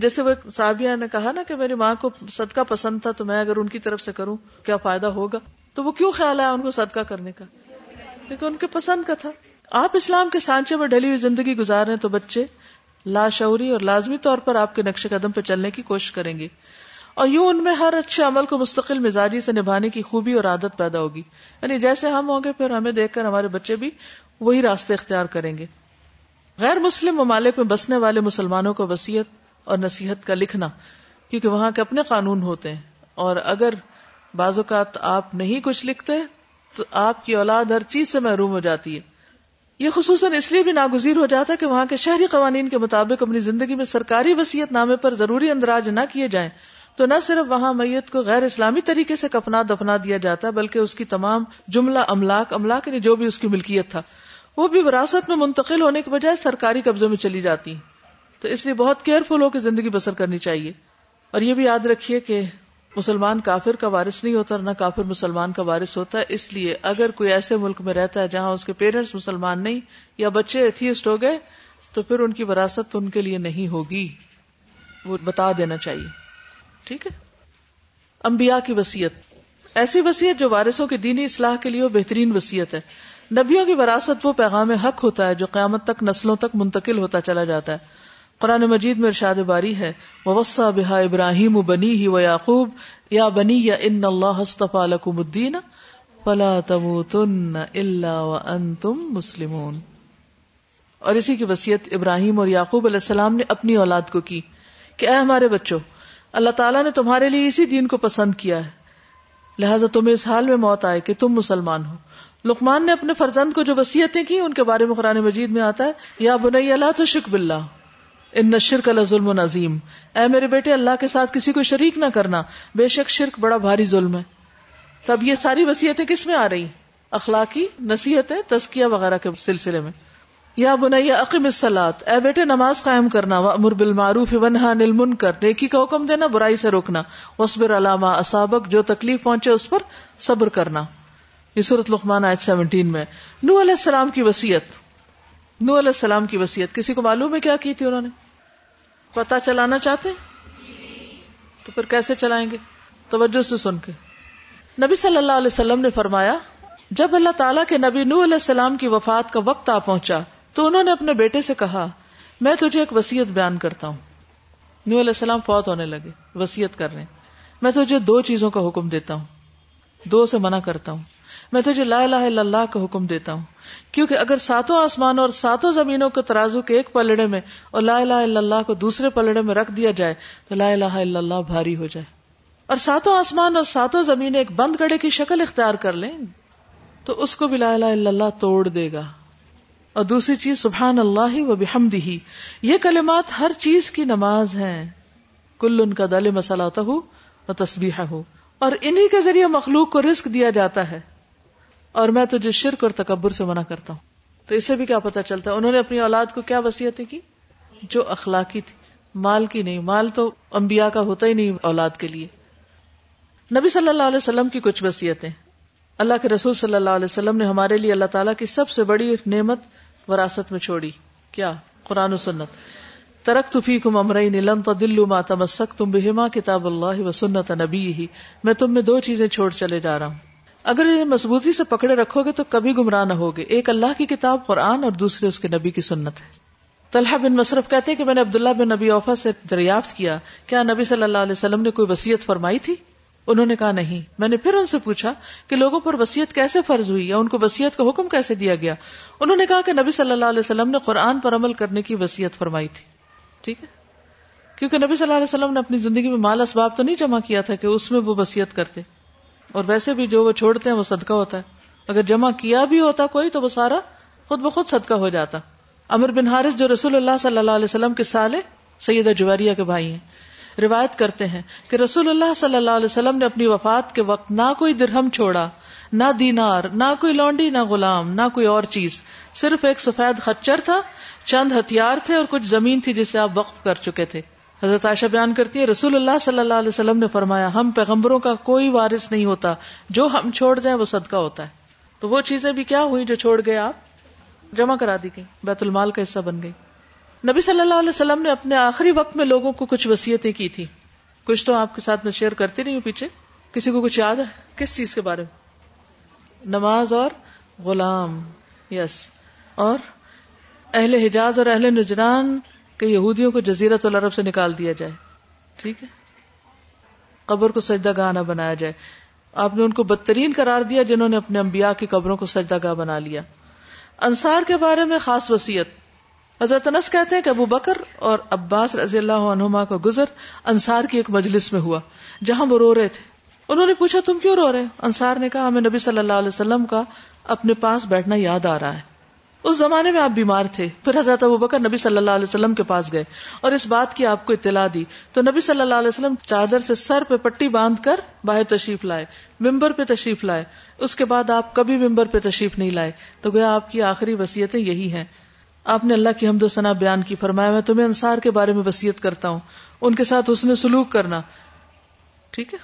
جیسے وہ صابیہ نے کہا نا کہ میری ماں کو صدقہ پسند تھا تو میں اگر ان کی طرف سے کروں، کیا فائدہ ہوگا؟ تو وہ کیوں خیال آیا ان کو صدقہ کرنے کا؟ کیونکہ ان کے پسند کا تھا۔ آپ اسلام کے سانچے میں ڈلی ہوئی زندگی گزار رہے تو بچے لاشعوری اور لازمی طور پر آپ کے نقش قدم پہ چلنے کی کوشش کریں گے۔ اور یوں ان میں ہر اچھے عمل کو مستقل مزاجی سے نبھانے کی خوبی اور عادت پیدا ہوگی۔ یعنی جیسے ہم ہوں گے، پھر ہمیں دیکھ کر ہمارے بچے بھی وہی راستے اختیار کریں گے۔ غیر مسلم ممالک میں بسنے والے مسلمانوں کو وسیعت اور نصیحت کا لکھنا، کیونکہ وہاں کے اپنے قانون ہوتے ہیں۔ اور اگر بعض اوقات آپ نہیں کچھ لکھتے، تو آپ کی اولاد ہر چیز سے محروم ہو جاتی ہے۔ یہ خصوصاً اس لیے بھی ناگزیر ہو جاتا ہے کہ وہاں کے شہری قوانین کے مطابق اپنی زندگی میں سرکاری وسیعت نامے پر ضروری اندراج نہ کیے جائیں۔ تو نہ صرف وہاں میت کو غیر اسلامی طریقے سے کفنا دفنا دیا جاتا ہے بلکہ اس کی تمام جملہ املاک املاک یعنی جو بھی اس کی ملکیت تھا، وہ بھی وراثت میں منتقل ہونے کے بجائے سرکاری قبضوں میں چلی جاتی۔ تو اس لیے بہت کیئرفل ہو کے زندگی بسر کرنی چاہیے۔ اور یہ بھی یاد رکھیے کہ مسلمان کافر کا وارث نہیں ہوتا نہ کافر مسلمان کا وارث ہوتا۔ ہے اس لیے اگر کوئی ایسے ملک میں رہتا ہے جہاں اس کے پیرنٹس مسلمان نہیں یا بچے ایتھیسٹ ہو گئے، تو پھر ان کی وراثت ان کے لیے نہیں ہوگی۔ وہ بتا دینا چاہیے۔ ٹھیک ہے؟ انبیاء کی وسیعت ایسی وسیعت جو وارثوں کی دینی اصلاح کے لیے وہ بہترین وسیعت ہے۔ نبیوں کی وراثت وہ پیغام حق ہوتا ہے جو قیامت تک نسلوں تک منتقل ہوتا چلا جاتا ہے۔ قرآن مجید میں ارشاد باری ہے وسا بحا ابراہیم بنی ہی و یعقوب یا بنی یا ان اللہ لکم الدین فلا تموتن الا وانتم مسلمون۔ اور اسی کی وصیت ابراہیم اور یعقوب علیہ السلام نے اپنی اولاد کو کی کہ اے ہمارے بچوں، اللہ تعالیٰ نے تمہارے لیے اسی دین کو پسند کیا ہے۔ لہٰذا تمہیں اس حال میں موت آئے کہ تم مسلمان ہو۔ لقمان نے اپنے فرزند کو جو وسیعتیں کی، ان کے بارے میں قرآن مجید میں آتا ہے، یا بنئی اللہ تو شک بلّہ ان شرک اللہ ظلم و نظیم اے میرے بیٹے، اللہ کے ساتھ کسی کو شریک نہ کرنا، بے شک شرک بڑا بھاری ظلم ہے۔ تب یہ ساری وسیعتیں کس میں آ رہی؟ اخلاقی نصیحتیں، تزکیہ وغیرہ کے سلسلے میں۔ یا بنیا عقیم السلات اے بیٹے، نماز قائم کرنا امر بالمعروف ونہا نل من کر نیکی کا حکم دینا، برائی سے روکنا وصبر علامہ اسابق جو تکلیف پہنچے اس پر صبر کرنا۔ یہ صورت لقمان آیت سیونٹین میں نو علیہ السلام کی وسیعت نو علیہ السلام کی وسیعت کسی کو معلوم ہے کیا کی تھی انہوں نے؟ پتا چلانا چاہتے؟ تو پھر کیسے چلائیں گے؟ توجہ سے سن کے۔ نبی صلی اللہ علیہ وسلم نے فرمایا، جب اللہ تعالیٰ کے نبی نو علیہ السلام کی وفات کا وقت آ پہنچا، تو انہوں نے اپنے بیٹے سے کہا، میں تجھے ایک وسیعت بیان کرتا ہوں۔ نو علیہ السلام فوت ہونے لگے وسیعت کر رہے میں تجھے دو چیزوں کا حکم دیتا ہوں، دو سے منع کرتا ہوں۔ میں تجھے لا الہ الا اللہ کا حکم دیتا ہوں۔ کیونکہ اگر ساتوں آسمانوں اور ساتوں زمینوں کے ترازو کے ایک پلڑے میں اور لا الہ الا اللہ کو دوسرے پلڑے میں رکھ دیا جائے تو لا الہ الا اللہ بھاری ہو جائے۔ اور ساتوں آسمان اور ساتوں زمین ایک بند گڑے کی شکل اختیار کر لیں تو اس کو بھی لا الہ الا اللہ توڑ دے گا۔ اور دوسری چیز سبحان اللہ و بحمدہ۔ یہ کلمات ہر چیز کی نماز ہیں۔ کل ان کا دل مسلاط ہو اور تصبیح ہو اور انہی کے ذریعے مخلوق کو رزق دیا جاتا ہے۔ اور میں تجھے شرک اور تکبر سے منع کرتا ہوں۔ تو اس سے بھی کیا پتا چلتا ہے؟ انہوں نے اپنی اولاد کو کیا وسیعتیں کی؟ جو اخلاقی تھی۔ مال کی نہیں۔ مال تو انبیاء کا ہوتا ہی نہیں اولاد کے لیے۔ نبی صلی اللہ علیہ وسلم کی کچھ وصیتیں۔ اللہ کے رسول صلی اللہ علیہ وسلم نے ہمارے لیے اللہ تعالیٰ کی سب سے بڑی نعمت وراثت میں چھوڑی۔ کیا؟ قرآن و سنت۔ ترک تفی کم امرئی نیلم دلو ما تمسک تم بہما کتاب اللہ و سنت نبی ہی میں تم میں دو چیزیں چھوڑ چلے جا رہا ہوں۔ اگر انہیں مضبوطی سے پکڑے رکھو گے تو کبھی گمراہ نہ ہوگے۔ ایک اللہ کی کتاب قرآن اور دوسرے اس کے نبی کی سنت ہے۔ طلحہ بن مصرف کہتے ہیں کہ میں نے عبداللہ بن نبی اوفا سے دریافت کیا۔ کیا نبی صلی اللہ علیہ وسلم نے کوئی وسیعت فرمائی تھی؟ انہوں نے کہا نہیں۔ میں نے پھر ان سے پوچھا کہ لوگوں پر وسیعت کیسے فرض ہوئی یا ان کو وسیعت کا حکم کیسے دیا گیا؟ انہوں نے کہا کہ نبی صلی اللہ علیہ وسلم نے قرآن پر عمل کرنے کی وسیعت فرمائی تھی۔ ٹھیک ہے؟ کیونکہ نبی صلی اللہ علیہ وسلم نے اپنی زندگی میں مال اسباب تو نہیں جمع کیا تھا کہ اس میں وہ وسیعت کرتے۔ اور ویسے بھی جو وہ چھوڑتے ہیں وہ صدقہ ہوتا ہے۔ اگر جمع کیا بھی ہوتا کوئی تو وہ سارا خود بخود صدقہ ہو جاتا۔ امر بن حارث جو رسول اللہ صلی اللہ علیہ وسلم کے سالے سیدہ جواریہ کے بھائی ہیں، روایت کرتے ہیں کہ رسول اللہ صلی اللہ علیہ وسلم نے اپنی وفات کے وقت نہ کوئی درہم چھوڑا، نہ دینار، نہ کوئی لونڈی، نہ غلام، نہ کوئی اور چیز۔ صرف ایک سفید خچر تھا، چند ہتھیار تھے اور کچھ زمین تھی جسے آپ وقف کر چکے تھے۔ حضرت عائشہ بیان کرتی ہے رسول اللہ صلی اللہ علیہ وسلم نے فرمایا، ہم پیغمبروں کا کوئی وارث نہیں ہوتا، جو ہم چھوڑ جائیں وہ صدقہ ہوتا ہے۔ تو وہ چیزیں بھی کیا ہوئی جو چھوڑ گئے آپ؟ جمع کرا دی گئی بیت المال کا حصہ بن گئی نبی صلی اللہ علیہ وسلم نے اپنے آخری وقت میں لوگوں کو کچھ وسیعتیں کی تھی کچھ تو آپ کے ساتھ میں شیئر کرتی نہیں ہوں پیچھے۔ کسی کو کچھ یاد ہے؟ کس چیز کے بارے میں؟ نماز اور غلام، یس۔ اور اہل حجاز اور اہل نجران کہ یہودیوں کو جزیرت العرب سے نکال دیا جائے۔ ٹھیک ہے؟ قبر کو سجدہ گاہ نہ بنایا جائے۔ آپ نے ان کو بدترین قرار دیا جنہوں نے اپنے انبیاء کی قبروں کو سجدہ گاہ بنا لیا۔ انصار کے بارے میں خاص وسیعت حضرت انس کہتے ہیں کہ ابو بکر اور عباس رضی اللہ عنہما کا گزر انصار کی ایک مجلس میں ہوا، جہاں وہ رو رہے تھے۔ انہوں نے پوچھا، تم کیوں رو رہے انصار نے کہا، ہمیں نبی صلی اللہ علیہ وسلم کا اپنے پاس بیٹھنا یاد آ رہا ہے۔ اس زمانے میں آپ بیمار تھے۔ پھر حضرت ابو بکر نبی صلی اللہ علیہ وسلم کے پاس گئے اور اس بات کی آپ کو اطلاع دی۔ تو نبی صلی اللہ علیہ وسلم چادر سے سر پہ پٹی باندھ کر باہر تشریف لائے، ممبر پہ تشریف لائے۔ اس کے بعد آپ کبھی ممبر پہ تشریف نہیں لائے۔ تو گیا آپ کی آخری وسیعتیں یہی ہیں۔ آپ نے اللہ کی حمد و ثنا بیان کی، فرمایا، میں تمہیں انصار کے بارے میں وسیعت کرتا ہوں۔ ان کے ساتھ اس نے سلوک کرنا۔ ٹھیک ہے؟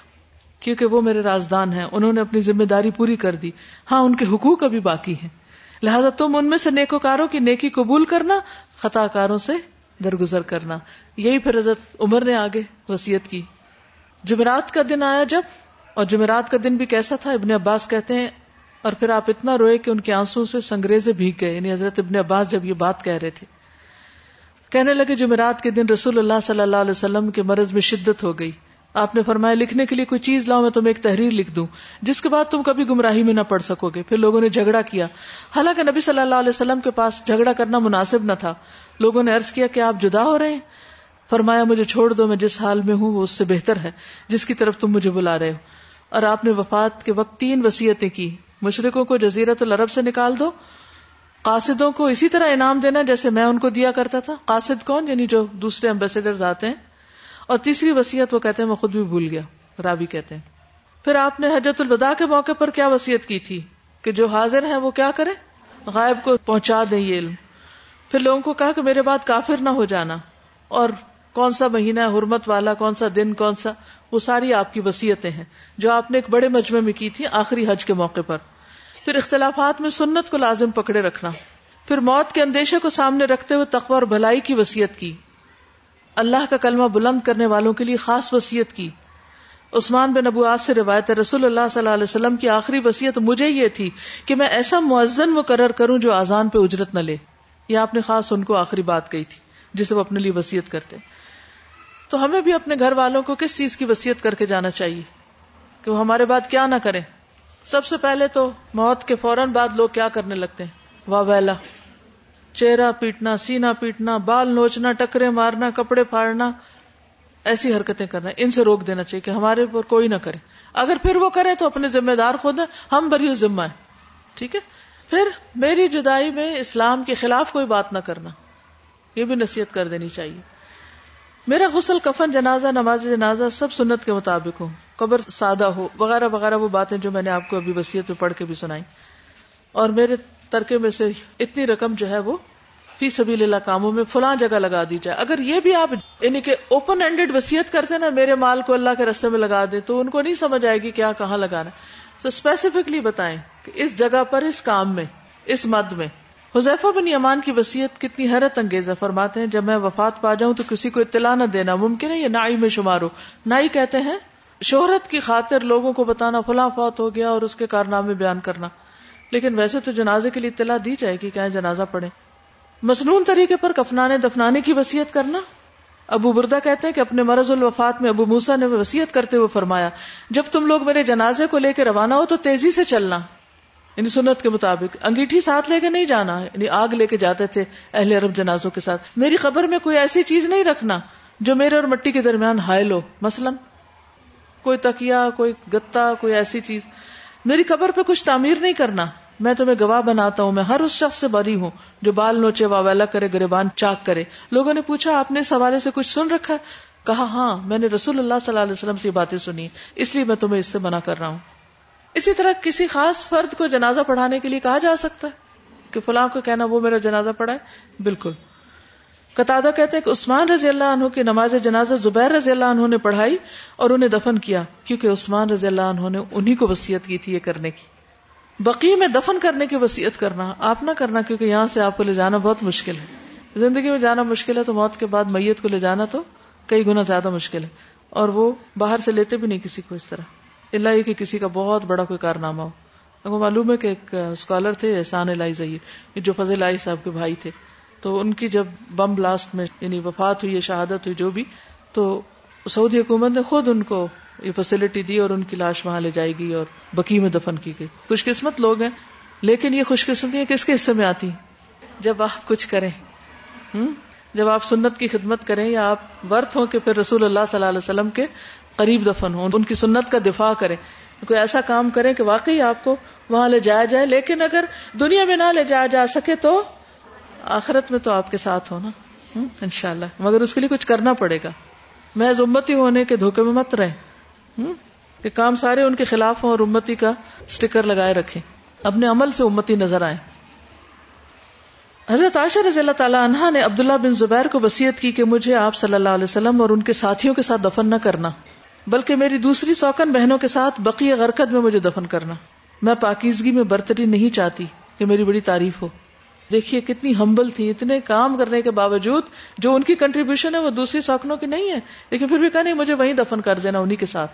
کیونکہ وہ میرے رازدان ہیں، انہوں نے اپنی ذمہ داری پوری کر دی۔ ہاں ان کے حقوق ابھی باقی ہیں۔ لہذا تم ان میں سے نیکوکاروں کی نیکی قبول کرنا خطا کاروں سے درگزر کرنا۔ یہی پھر حضرت عمر نے آگے وسیعت کی۔ جمعرات کا دن آیا جب، اور جمعرات کا دن بھی کیسا تھا، ابن عباس کہتے ہیں، اور پھر آپ اتنا روئے کہ ان کے آنسو سے سنگریزے بھیگ گئے۔ یعنی حضرت ابن عباس جب یہ بات کہہ رہے تھے۔ کہنے لگے، جمعرات کے دن رسول اللہ صلی اللہ علیہ وسلم کے مرض میں شدت ہو گئی۔ آپ نے فرمایا، لکھنے کے لیے کوئی چیز لاؤ میں تمہیں ایک تحریر لکھ دوں۔ جس کے بعد تم کبھی گمراہی میں نہ پڑھ سکو گے پھر لوگوں نے جھگڑا کیا۔ حالانکہ نبی صلی اللہ علیہ وسلم کے پاس جھگڑا کرنا مناسب نہ تھا۔ لوگوں نے عرض کیا کہ آپ جدا ہو رہے ہیں۔ فرمایا، مجھے چھوڑ دو، میں جس حال میں ہوں وہ اس سے بہتر ہے۔ جس کی طرف تم مجھے بلا رہے ہو۔ اور آپ نے وفات کے وقت تین وسیعتیں کی۔ مشرقوں کو جزیرت العرب سے نکال دو۔ قاصدوں کو اسی طرح انعام دینا جیسے میں ان کو دیا کرتا تھا۔ قاصد کون؟ یعنی جو دوسرے امبیسڈر آتے ہیں۔ اور تیسری وسیعت وہ کہتے ہیں، میں خود بھی بھول گیا رابی کہتے ہیں۔ پھر آپ نے حجت الوداع کے موقع پر کیا وسیعت کی تھی؟ کہ جو حاضر ہیں وہ کیا کرے غائب کو پہنچا دیں یہ علم۔ پھر لوگوں کو کہا کہ میرے بعد کافر نہ ہو جانا۔ اور کون سا مہینہ حرمت والا، کون سا دن، کون سا؟ وہ ساری آپ کی وسیعتیں ہیں۔ جو آپ نے ایک بڑے مجمع میں کی تھی آخری حج کے موقع پر۔ پھر اختلافات میں سنت کو لازم پکڑے رکھنا۔ پھر موت کے اندیشے کو سامنے رکھتے ہوئے تقوی اور بھلائی کی وسیعت کی۔ اللہ کا کلمہ بلند کرنے والوں کے لیے خاص وسیعت کی۔ عثمان بن ابو آس سے روایت رسول اللہ صلی اللہ علیہ وسلم کی آخری وسیعت مجھے یہ تھی کہ میں ایسا معزن مقرر کروں جو آزان پہ اجرت نہ لے۔ یہ آپ نے خاص ان کو آخری بات کہی تھی، جسے وہ اپنے لیے وسیعت کرتے۔ تو ہمیں بھی اپنے گھر والوں کو کس چیز کی وسیعت کر کے جانا چاہیے؟ کہ وہ ہمارے بات کیا نہ کریں۔ سب سے پہلے تو موت کے فوراً بعد لوگ کیا کرنے لگتے ہیں؟ واہ ویلا چہرہ پیٹنا سینا پیٹنا، بال نوچنا، ٹکرے مارنا، کپڑے پھاڑنا، ایسی حرکتیں کرنا، ان سے روک دینا چاہیے کہ ہمارے پر کوئی نہ کرے۔ اگر پھر وہ کرے تو اپنے ذمہ دار خود ہیں ہم بری ذمہ ہے۔ ٹھیک ہے؟ پھر میری جدائی میں اسلام کے خلاف کوئی بات نہ کرنا، یہ بھی نصیحت کر دینی چاہیے۔ میرا غسل، کفن، جنازہ، نماز جنازہ سب سنت کے مطابق ہو قبر سادہ ہو، وغیرہ وغیرہ وہ باتیں جو میں نے آپ کو ابھی وسیعت میں پڑھ کے بھی سنائی۔ اور میرے ترکے میں سے اتنی رقم جو ہے وہ فی سبیل اللہ کاموں میں فلاں جگہ لگا دی جائے۔ اگر یہ بھی آپ یعنی کہ اوپن ہینڈیڈ وسیعت کرتے نا، میرے مال کو اللہ کے رستے میں لگا دیں تو ان کو نہیں سمجھ آئے گی کیا کہاں لگانا۔ تو اسپیسیفکلی بتائیں کہ اس جگہ پر، اس کام میں، اس مد میں۔ حذیفہ بن یمان کی وسیعت کتنی حیرت انگیز ہے، فرماتے ہیں، جب میں وفات پا جاؤں تو کسی کو اطلاع نہ دینا ممکن ہے یہ نائی میں شمار ہو۔ نائی کہتے ہیں، شہرت کی خاطر لوگوں کو بتانا فلاں فوت ہو گیا اور اس کے کارنامے بیان کرنا۔ لیکن ویسے تو جنازے کے لیے اطلاع دی جائے گی کیا جنازہ پڑے مصنون طریقے پر کفنانے، دفنانے کی وسیعت کرنا۔ ابو بردا کہتے ہیں کہ اپنے مرض الوفات میں ابو موسا نے وسیعت کرتے ہوئے فرمایا، جب تم لوگ میرے جنازے کو لے کے روانہ ہو تو تیزی سے چلنا۔ یعنی سنت کے مطابق، انگیٹھی ساتھ لے کے نہیں جانا یعنی آگ لے کے جاتے تھے اہل عرب جنازوں کے ساتھ۔ میری خبر میں کوئی ایسی چیز نہیں رکھنا جو میرے اور مٹی کے درمیان حائل ہو۔ مثلا، کوئی تکیا کوئی گتا کوئی ایسی چیز۔ میری خبر پہ کچھ تعمیر نہیں کرنا۔ میں تمہیں گواہ بناتا ہوں، میں ہر اس شخص سے بری ہوں جو بال نوچے واویلا کرے، گریبان چاک کرے۔ لوگوں نے پوچھا، آپ نے اس حوالے سے کچھ سن رکھا کہا ہاں میں نے رسول اللہ صلی اللہ علیہ وسلم سے باتیں سنی اس لیے میں تمہیں اس سے منع کر رہا ہوں۔ اسی طرح کسی خاص فرد کو جنازہ پڑھانے کے لیے کہا جا سکتا ہے کہ فلاں کو کہنا، وہ میرا جنازہ پڑھائے بالکل۔ قطع کہتے ہیں کہ عثمان رضی اللہ عنہ کی نماز جنازہ زبیر رضی اللہ عنہ نے پڑھائی اور انہیں دفن کیا، کیونکہ عثمان رضی اللہ عنہ نے انہی کو وسیعت کی تھی یہ کرنے کی۔ بقی میں دفن کرنے کی وسیعت کرنا، آپ نہ کرنا، کیونکہ یہاں سے آپ کو لے جانا بہت مشکل ہے۔ زندگی میں جانا مشکل ہے تو موت کے بعد میت کو لے جانا تو کئی گنا زیادہ مشکل ہے۔ اور وہ باہر سے لیتے بھی نہیں کسی کو اس طرح۔ اللہ یہ کہ کسی کا بہت بڑا کوئی کارنامہ ہو۔ معلوم ہے کہ ایک اسکالر تھے، احسان علائی ظہیر جو فضل علائی صاحب کے بھائی تھے۔ تو ان کی جب بم بلاسٹ میں یعنی وفات ہوئی شہادت ہوئی جو بھی، تو سعودی حکومت نے خود ان کو یہ فیسلٹی دی اور ان کی لاش وہاں لے جائے گی اور بکی میں دفن کی گئی۔ خوش قسمت لوگ ہیں، لیکن یہ خوش قسمتی کس کے حصے میں آتی؟ جب آپ کچھ کریں۔ جب آپ سنت کی خدمت کریں یا آپ برت ہوں کہ پھر رسول اللہ صلی اللہ علیہ وسلم کے قریب دفن ہوں، ان کی سنت کا دفاع کریں۔ کوئی ایسا کام کریں کہ واقعی آپ کو وہاں لے جایا جائے، لیکن اگر دنیا میں نہ لے جایا جا سکے تو آخرت میں تو آپ کے ساتھ ہونا۔ ان شاء اللہ مگر اس کے لیے کچھ کرنا پڑے گا۔ محض امتی ہونے کے دھوکے میں مت رہے کہ کام سارے ان کے خلاف ہوں اور امتی کا اسٹیکر لگائے رکھے اپنے عمل سے امتی نظر آئے حضرت عائشہ رضی اللہ تعالیٰ عنہ نے عبداللہ بن زبیر کو وسیعت کی کہ مجھے آپ صلی اللہ علیہ وسلم اور ان کے ساتھیوں کے ساتھ دفن نہ کرنا۔ بلکہ میری دوسری سوکن بہنوں کے ساتھ بقی غرکت میں مجھے دفن کرنا۔ میں پاکیزگی میں برتری نہیں چاہتی کہ میری بڑی تعریف ہو۔ دیکھیے کتنی ہمبل تھی، اتنے کام کرنے کے باوجود جو ان کی کنٹریبیوشن ہے وہ دوسری سوکنوں کی نہیں ہے۔ لیکن پھر بھی کہا، نہیں، مجھے وہیں دفن کر دینا انہیں کے ساتھ۔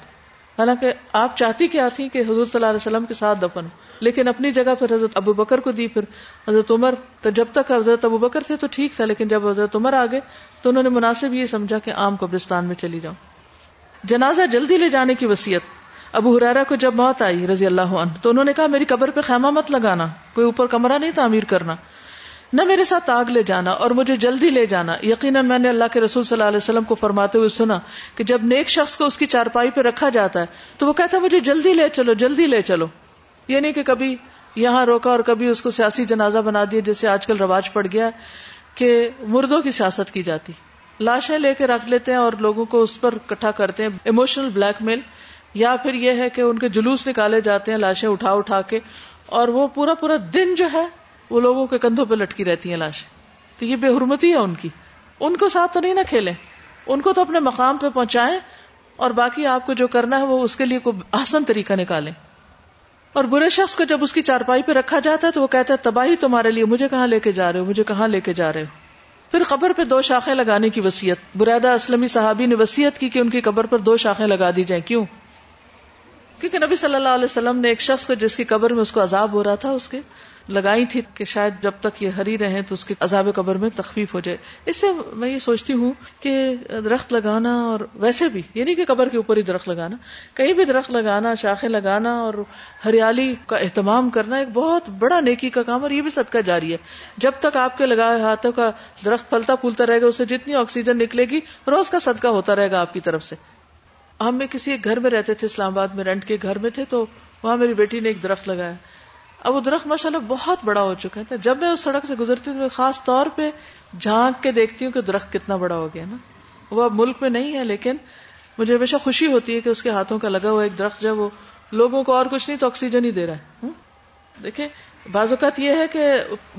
حالانکہ آپ چاہتی کیا تھی کہ حضور صلی اللہ علیہ وسلم کے ساتھ دفن لیکن اپنی جگہ پھر حضرت ابو بکر کو دی۔ پھر حضرت عمر، تو جب تک حضرت ابو بکر تھے تو ٹھیک تھا، لیکن جب حضرت عمر آ گئے تو انہوں نے مناسب یہ سمجھا کہ عام قبرستان میں چلی جاؤں۔ جنازہ جلدی لے جانے کی وسیعت ابو حرارا کو جب موت آئی رضی اللہ عنہ، تو انہوں نے کہا، میری قبر پہ خیمہ مت لگانا، کوئی اوپر کمرہ نہیں تعمیر کرنا۔ نہ میرے ساتھ آگ لے جانا اور مجھے جلدی لے جانا۔ یقیناً میں نے اللہ کے رسول صلی اللہ علیہ وسلم کو فرماتے ہوئے سنا کہ جب نیک شخص کو اس کی چارپائی پہ رکھا جاتا ہے تو وہ کہتا ہے مجھے جلدی لے چلو، جلدی لے چلو۔ یہ نہیں کہ کبھی یہاں روکا اور کبھی اس کو سیاسی جنازہ بنا دیا جیسے آج کل رواج پڑ گیا کہ مردوں کی سیاست کی جاتی۔ لاشیں لے کے رکھ لیتے ہیں اور لوگوں کو اس پر کٹھا کرتے ہیں۔ ایموشنل بلیک میل یا پھر یہ ہے کہ ان کے جلوس نکالے جاتے ہیں، لاشیں اٹھا اٹھا کے اور وہ پورا پورا دن جو ہے وہ لوگوں کے کندھوں پہ لٹکی رہتی ہیں لاشیں۔ تو یہ بے حرمتی ہے ان کی۔ ان کو ساتھ تو نہیں نہ کھیلیں۔ ان کو تو اپنے مقام پہ پہنچائیں اور باقی آپ کو جو کرنا ہے وہ اس کے لیے کوئی آسن طریقہ نکالیں۔ اور برے شخص کو جب اس کی چارپائی پہ رکھا جاتا ہے تو وہ کہتا ہے، تباہی تمہارے لیے، مجھے کہاں لے کے جا رہے ہو؟ مجھے کہاں لے کے جا رہے ہو؟ پھر قبر پہ دو شاخیں لگانے کی وسیعت بریدہ اسلمی صحابی نے وسیعت کی کہ ان کی قبر پر دو شاخیں لگا دی جائیں۔ کیوں؟ کیونکہ نبی صلی اللہ علیہ وسلم نے ایک شخص کو جس کی قبر میں اس کو عذاب ہو رہا تھا، اس کے لگائی تھی کہ شاید جب تک یہ ہری رہے تو اس کے عذاب قبر میں تخفیف ہو جائے۔ اس سے میں یہ سوچتی ہوں کہ درخت لگانا اور ویسے بھی یعنی کہ قبر کے اوپر ہی درخت لگانا، کہیں بھی درخت لگانا، شاخیں لگانا اور ہریالی کا اہتمام کرنا ایک بہت بڑا نیکی کا کام اور یہ بھی صدقہ جاری ہے۔ جب تک آپ کے لگائے ہاتھوں کا درخت پھلتا پھولتا رہے گا، اسے جتنی آکسیجن نکلے گی، روز کا صدقہ ہوتا رہے گا آپ کی طرف سے۔ ہم میں کسی ایک گھر میں رہتے تھے، اسلام آباد میں رینٹ کے گھر میں تھے، تو وہاں میری بیٹی نے ایک درخت لگایا۔ اب وہ درخت ماشاء اللہ بہت بڑا ہو چکا ہے۔ جب میں اس سڑک سے گزرتی ہوں خاص طور پہ جھانک کے دیکھتی ہوں کہ درخت کتنا بڑا ہو گیا نا۔ وہ اب ملک میں نہیں ہے لیکن مجھے ہمیشہ خوشی ہوتی ہے کہ اس کے ہاتھوں کا لگا ہوا ایک درخت جب وہ لوگوں کو اور کچھ نہیں تو آکسیجن ہی دے رہا ہے۔ دیکھیں، بعض اوقات یہ ہے کہ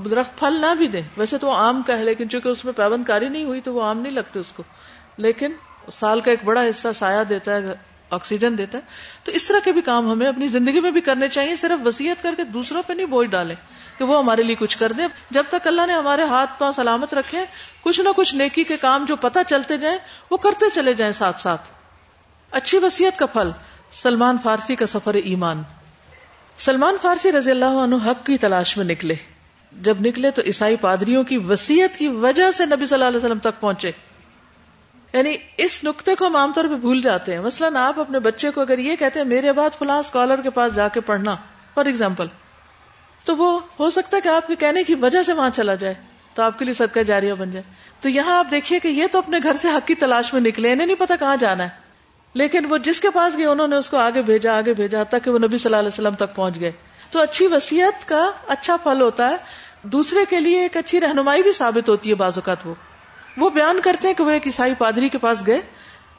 درخت پھل نہ بھی دے ویسے تو وہ آم کا ہے لیکن چونکہ اس میں پیبند کاری نہیں ہوئی تو وہ آم نہیں لگتے اس کو۔ لیکن سال کا ایک بڑا حصہ سایہ دیتا ہے۔ آکسیجن دیتا ہے۔ تو اس طرح کے بھی کام ہمیں اپنی زندگی میں بھی کرنے چاہیے، صرف وسیعت کر کے دوسروں پہ نہیں بوجھ ڈالیں کہ وہ ہمارے لیے کچھ کر دیں۔ جب تک اللہ نے ہمارے ہاتھ پاؤں سلامت رکھے، کچھ نہ کچھ نیکی کے کام جو پتہ چلتے جائیں، وہ کرتے چلے جائیں ساتھ ساتھ۔ اچھی وسیعت کا پھل، سلمان فارسی کا سفر ایمان۔ سلمان فارسی رضی اللہ عنہ حق کی تلاش میں نکلے۔ جب نکلے تو عیسائی پادریوں کی وسیعت کی وجہ سے نبی صلی اللہ علیہ وسلم تک پہنچے۔ یعنی اس نقطے کو ہم عام طور پہ بھول جاتے ہیں۔ مثلاً آپ اپنے بچے کو اگر یہ کہتے ہیں، میرے بعد فلاں اسکالر کے پاس جا کے پڑھنا فار ایگزامپل تو وہ ہو سکتا ہے کہ آپ کے کہنے کی وجہ سے وہاں چلا جائے، تو آپ کے لیے صدقہ جاریہ بن جائے۔ تو یہاں آپ دیکھیے کہ یہ تو اپنے گھر سے حق کی تلاش میں نکلے، انہیں نہیں پتا کہاں جانا ہے۔ لیکن وہ جس کے پاس گئے، انہوں نے اس کو آگے بھیجا آگے بھیجا تاکہ وہ نبی صلی اللہ علیہ وسلم تک پہنچ گئے۔ تو اچھی وسیعت کا اچھا پھل ہوتا ہے۔ دوسرے کے لیے ایک اچھی رہنمائی بھی ثابت ہوتی ہے بعض اوقات وہ۔ وہ بیان کرتے ہیں کہ وہ ایک عیسائی پادری کے پاس گئے۔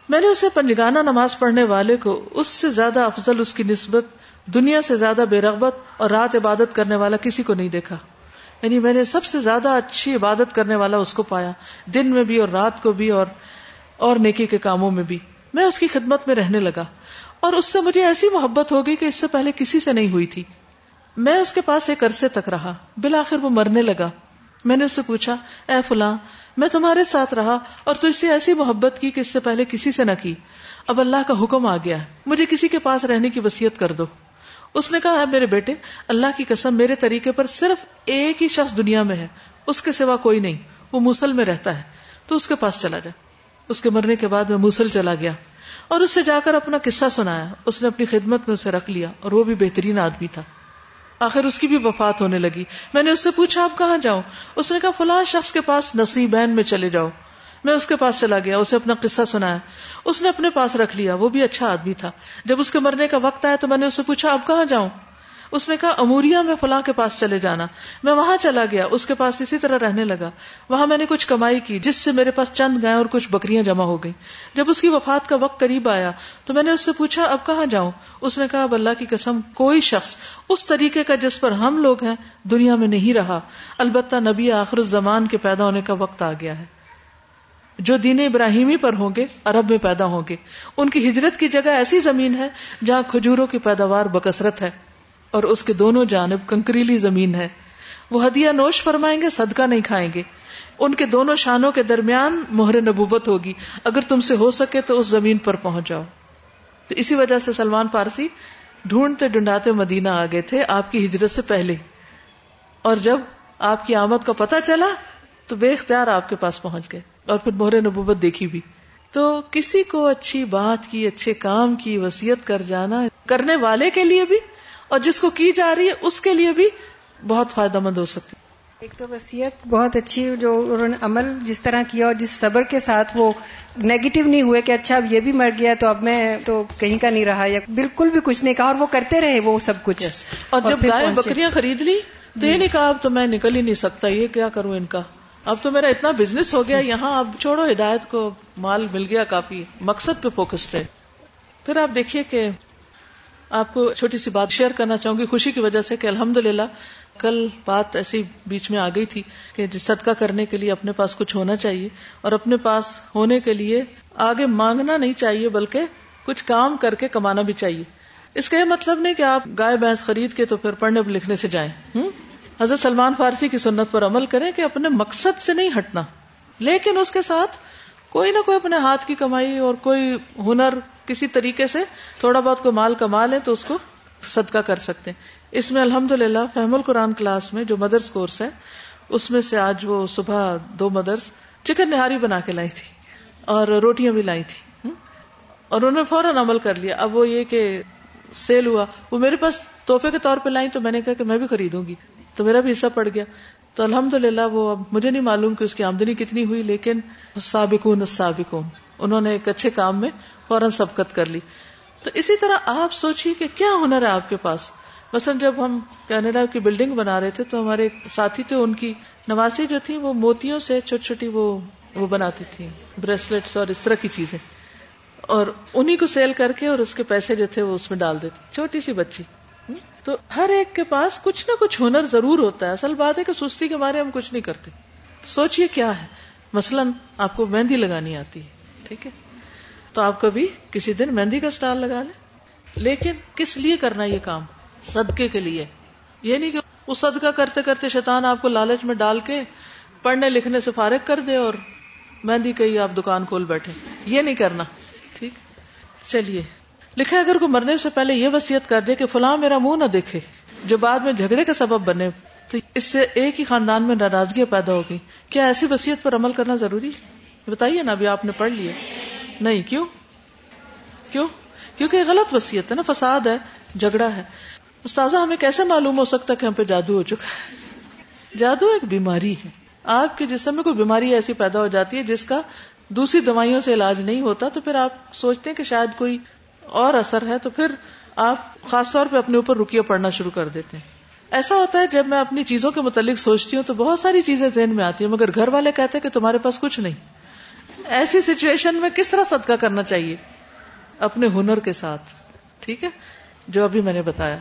میں نے اسے پنجگانہ نماز پڑھنے والے کو اس سے زیادہ افضل، اس کی نسبت، دنیا سے زیادہ بے رغبت اور رات عبادت کرنے والا کسی کو نہیں دیکھا۔ یعنی میں نے سب سے زیادہ اچھی عبادت کرنے والا اس کو پایا، دن میں بھی اور رات کو بھی اور اور نیکی کے کاموں میں بھی۔ میں اس کی خدمت میں رہنے لگا اور اس سے مجھے ایسی محبت ہو گئی کہ اس سے پہلے کسی سے نہیں ہوئی تھی۔ میں اس کے پاس ایک عرصے تک رہا۔ بالآخر وہ مرنے لگا۔ میں نے اس سے پوچھا، اے فلاں، میں تمہارے ساتھ رہا اور تو اس سے ایسی محبت کی کہ اس سے پہلے کسی سے نہ کی. اب اللہ کا حکم آ گیا مجھے کسی کے پاس رہنے کی وسیعت کر دو. اس نے کہا میرے بیٹے، اللہ کی قسم میرے طریقے پر صرف ایک ہی شخص دنیا میں ہے. اس کے سوا کوئی نہیں. وہ موسل میں رہتا ہے. تو اس کے پاس چلا جا اس کے مرنے کے بعد میں موسل چلا گیا اور اس سے جا کر اپنا قصہ سنایا. اس نے اپنی خدمت میں اسے رکھ لیا اور وہ بھی بہترین آدمی تھا. آخر اس کی بھی وفات ہونے لگی۔ میں نے اس سے پوچھا، آپ کہاں جاؤں؟ اس نے کہا، فلاں شخص کے پاس نصیبین میں چلے جاؤ۔ میں اس کے پاس چلا گیا، اسے اپنا قصہ سنایا۔ اس نے اپنے پاس رکھ لیا، وہ بھی اچھا آدمی تھا۔ جب اس کے مرنے کا وقت آیا تو میں نے اس سے پوچھا اب کہاں جاؤں؟ اس نے کہا، اموریا میں فلاں کے پاس چلے جانا۔ میں وہاں چلا گیا، اس کے پاس اسی طرح رہنے لگا۔ وہاں میں نے کچھ کمائی کی، جس سے میرے پاس چند گئے اور کچھ بکریاں جمع ہو گئی جب اس کی وفات کا وقت قریب آیا، تو میں نے اس سے پوچھا، اب کہاں جاؤں؟ اس نے کہا، اب اللہ کی قسم، کوئی شخص اس طریقے کا جس پر ہم لوگ ہیں، دنیا میں نہیں رہا۔ البتہ نبی آخر زمان کے پیدا ہونے کا وقت آ گیا ہے۔ جو دین ابراہیمی پر ہوں گے، عرب میں پیدا ہوں گے۔ ان کی ہجرت کی جگہ ایسی زمین ہے جہاں کھجوروں کی پیداوار بکثرت ہے۔ اور اس کے دونوں جانب کنکریلی زمین ہے۔ وہ ہدیہ نوش فرمائیں گے، صدقہ نہیں کھائیں گے۔ ان کے دونوں شانوں کے درمیان مہر نبوت ہوگی۔ اگر تم سے ہو سکے تو اس زمین پر پہنچ جاؤ۔ تو اسی وجہ سے سلمان فارسی ڈھونڈتے ڈھونڈاتے مدینہ آ گئے تھے، آپ کی ہجرت سے پہلے۔ اور جب آپ کی آمد کا پتہ چلا، تو بے اختیار آپ کے پاس پہنچ گئے۔ اور پھر مہر نبوت دیکھی بھی۔ تو کسی کو اچھی بات کی، اچھے کام کی وسیعت کر جانا، کرنے والے کے لیے بھی اور جس کو کی جا رہی ہے اس کے لیے بھی بہت فائدہ مند ہو سکتی ایک تو وسیعت بہت اچھی جو انہوں نے عمل جس طرح کیا اور جس صبر کے ساتھ وہ نیگیٹو نہیں ہوئے کہ اچھا اب یہ بھی مر گیا تو اب میں تو کہیں کا نہیں رہا یا بالکل بھی کچھ نہیں کہا اور وہ کرتے رہے وہ سب کچھ۔ اور جب گائے بکریاں خرید لی تو یہ نہیں کہا اب تو میں نکل ہی نہیں سکتا یہ کیا کروں ان کا؟ اب تو میرا اتنا بزنس ہو گیا یہاں اب چھوڑو ہدایت کو مال مل گیا کافی مقصد پہ فوکس پہ پھر آپ دیکھیے کہ آپ کو چھوٹی سی بات شیئر کرنا چاہوں گی. خوشی کی وجہ سے کہ الحمد کل بات ایسی بیچ میں آ گئی تھی کہ صدقہ کرنے کے لیے اپنے پاس کچھ ہونا چاہیے اور اپنے پاس ہونے کے لیے آگے مانگنا نہیں چاہیے بلکہ کچھ کام کر کے کمانا بھی چاہیے. اس کا یہ مطلب نہیں کہ آپ گائے بھینس خرید کے تو پھر پڑھنے لکھنے سے جائیں. حضرت سلمان فارسی کی سنت پر عمل کریں کہ اپنے مقصد سے نہیں ہٹنا. لیکن اس کے ساتھ کوئی نہ کوئی اپنے ہاتھ کی کمائی اور کوئی ہنر کسی طریقے سے تھوڑا بہت کو مال کما لیں تو اس کو صدقہ کر سکتے ہیں۔ اس میں الحمد للہ فہم القرآن کلاس میں جو مدرس کورس ہے، اس میں سے آج وہ صبح دو مدرس چکن نہاری بنا کے لائی تھی اور روٹیاں بھی لائی تھی۔ اور انہوں نے فوراً عمل کر لیا۔ اب وہ یہ کہ سیل ہوا۔ وہ میرے پاس تحفے کے طور پہ لائی تو میں نے کہا کہ میں بھی خریدوں گی۔ تو میرا بھی حصہ پڑ گیا۔ تو الحمد للہ وہ اب مجھے نہیں معلوم کہ اس کی آمدنی کتنی ہوئی، لیکن سابقون سابقون انہوں نے ایک اچھے کام میں فوراً سبقت کر لی۔ تو اسی طرح آپ سوچیے کہ کیا ہنر ہے آپ کے پاس۔ مثلا جب ہم کینیڈا کی بلڈنگ بنا رہے تھے تو ہمارے ساتھی تھے، ان کی نواسی جو تھی، وہ موتیوں سے چھوٹی چھوٹی وہ وہ بناتی تھی، بریسلیٹس اور اس طرح کی چیزیں۔ اور انہیں کو سیل کر کے اور اس کے پیسے جو تھے وہ اس میں ڈال دیتی چھوٹی سی بچی۔ تو ہر ایک کے پاس کچھ نہ کچھ ہنر ضرور ہوتا ہے۔ اصل بات ہے کہ سستی کے مارے ہم کچھ نہیں کرتے۔ سوچئے کیا ہے۔ مثلاً آپ کو مہندی لگانی آتی ہے، ٹھیک ہے؟ تو آپ کبھی کسی دن مہندی کا اسٹال لگا لیں۔ لیکن کس لیے کرنا یہ کام؟ صدقے کے لیے۔ یہ نہیں کہ اس صدقہ کرتے کرتے شیطان آپ کو لالچ میں ڈال کے پڑھنے لکھنے سے فارغ کر دے اور مہندی کہی آپ دکان کھول بیٹھے۔ یہ نہیں کرنا۔ ٹھیک؟ چلیے۔ لکھے اگر کوئی مرنے سے پہلے یہ وصیت کر دے کہ فلاں میرا منہ نہ دیکھے، جو بعد میں جھگڑے کا سبب بنے، تو اس سے ایک ہی خاندان میں ناراضگیاں پیدا ہوگی۔ کیا ایسی وصیت پر عمل کرنا ضروری؟ ہے بتائیے نا، ابھی آپ نے پڑھ لیے۔ نہیں، کیوں؟ کیوں؟ کیونکہ غلط وصیت ہے نا، فساد ہے، جھگڑا ہے۔ استاذہ، ہمیں کیسے معلوم ہو سکتا کہ ہم پہ جادو ہو چکا ہے؟ جادو ایک بیماری ہے۔ آپ کے جسم میں کوئی بیماری ایسی پیدا ہو جاتی ہے جس کا دوسری دوائیوں سے علاج نہیں ہوتا، تو پھر آپ سوچتے ہیں کہ شاید کوئی اور اثر ہے، تو پھر آپ خاص طور پہ اپنے اوپر رکیے پڑھنا شروع کر دیتے ہیں۔ ایسا ہوتا ہے، جب میں اپنی چیزوں کے متعلق سوچتی ہوں، تو بہت ساری چیزیں ذہن میں آتی ہیں، مگر گھر والے کہتے ہیں کہ تمہارے پاس کچھ نہیں۔ ایسی سچویشن میں کس طرح صدقہ کرنا چاہیے؟ اپنے ہنر کے ساتھ، ٹھیک ہے؟ جو ابھی میں نے بتایا۔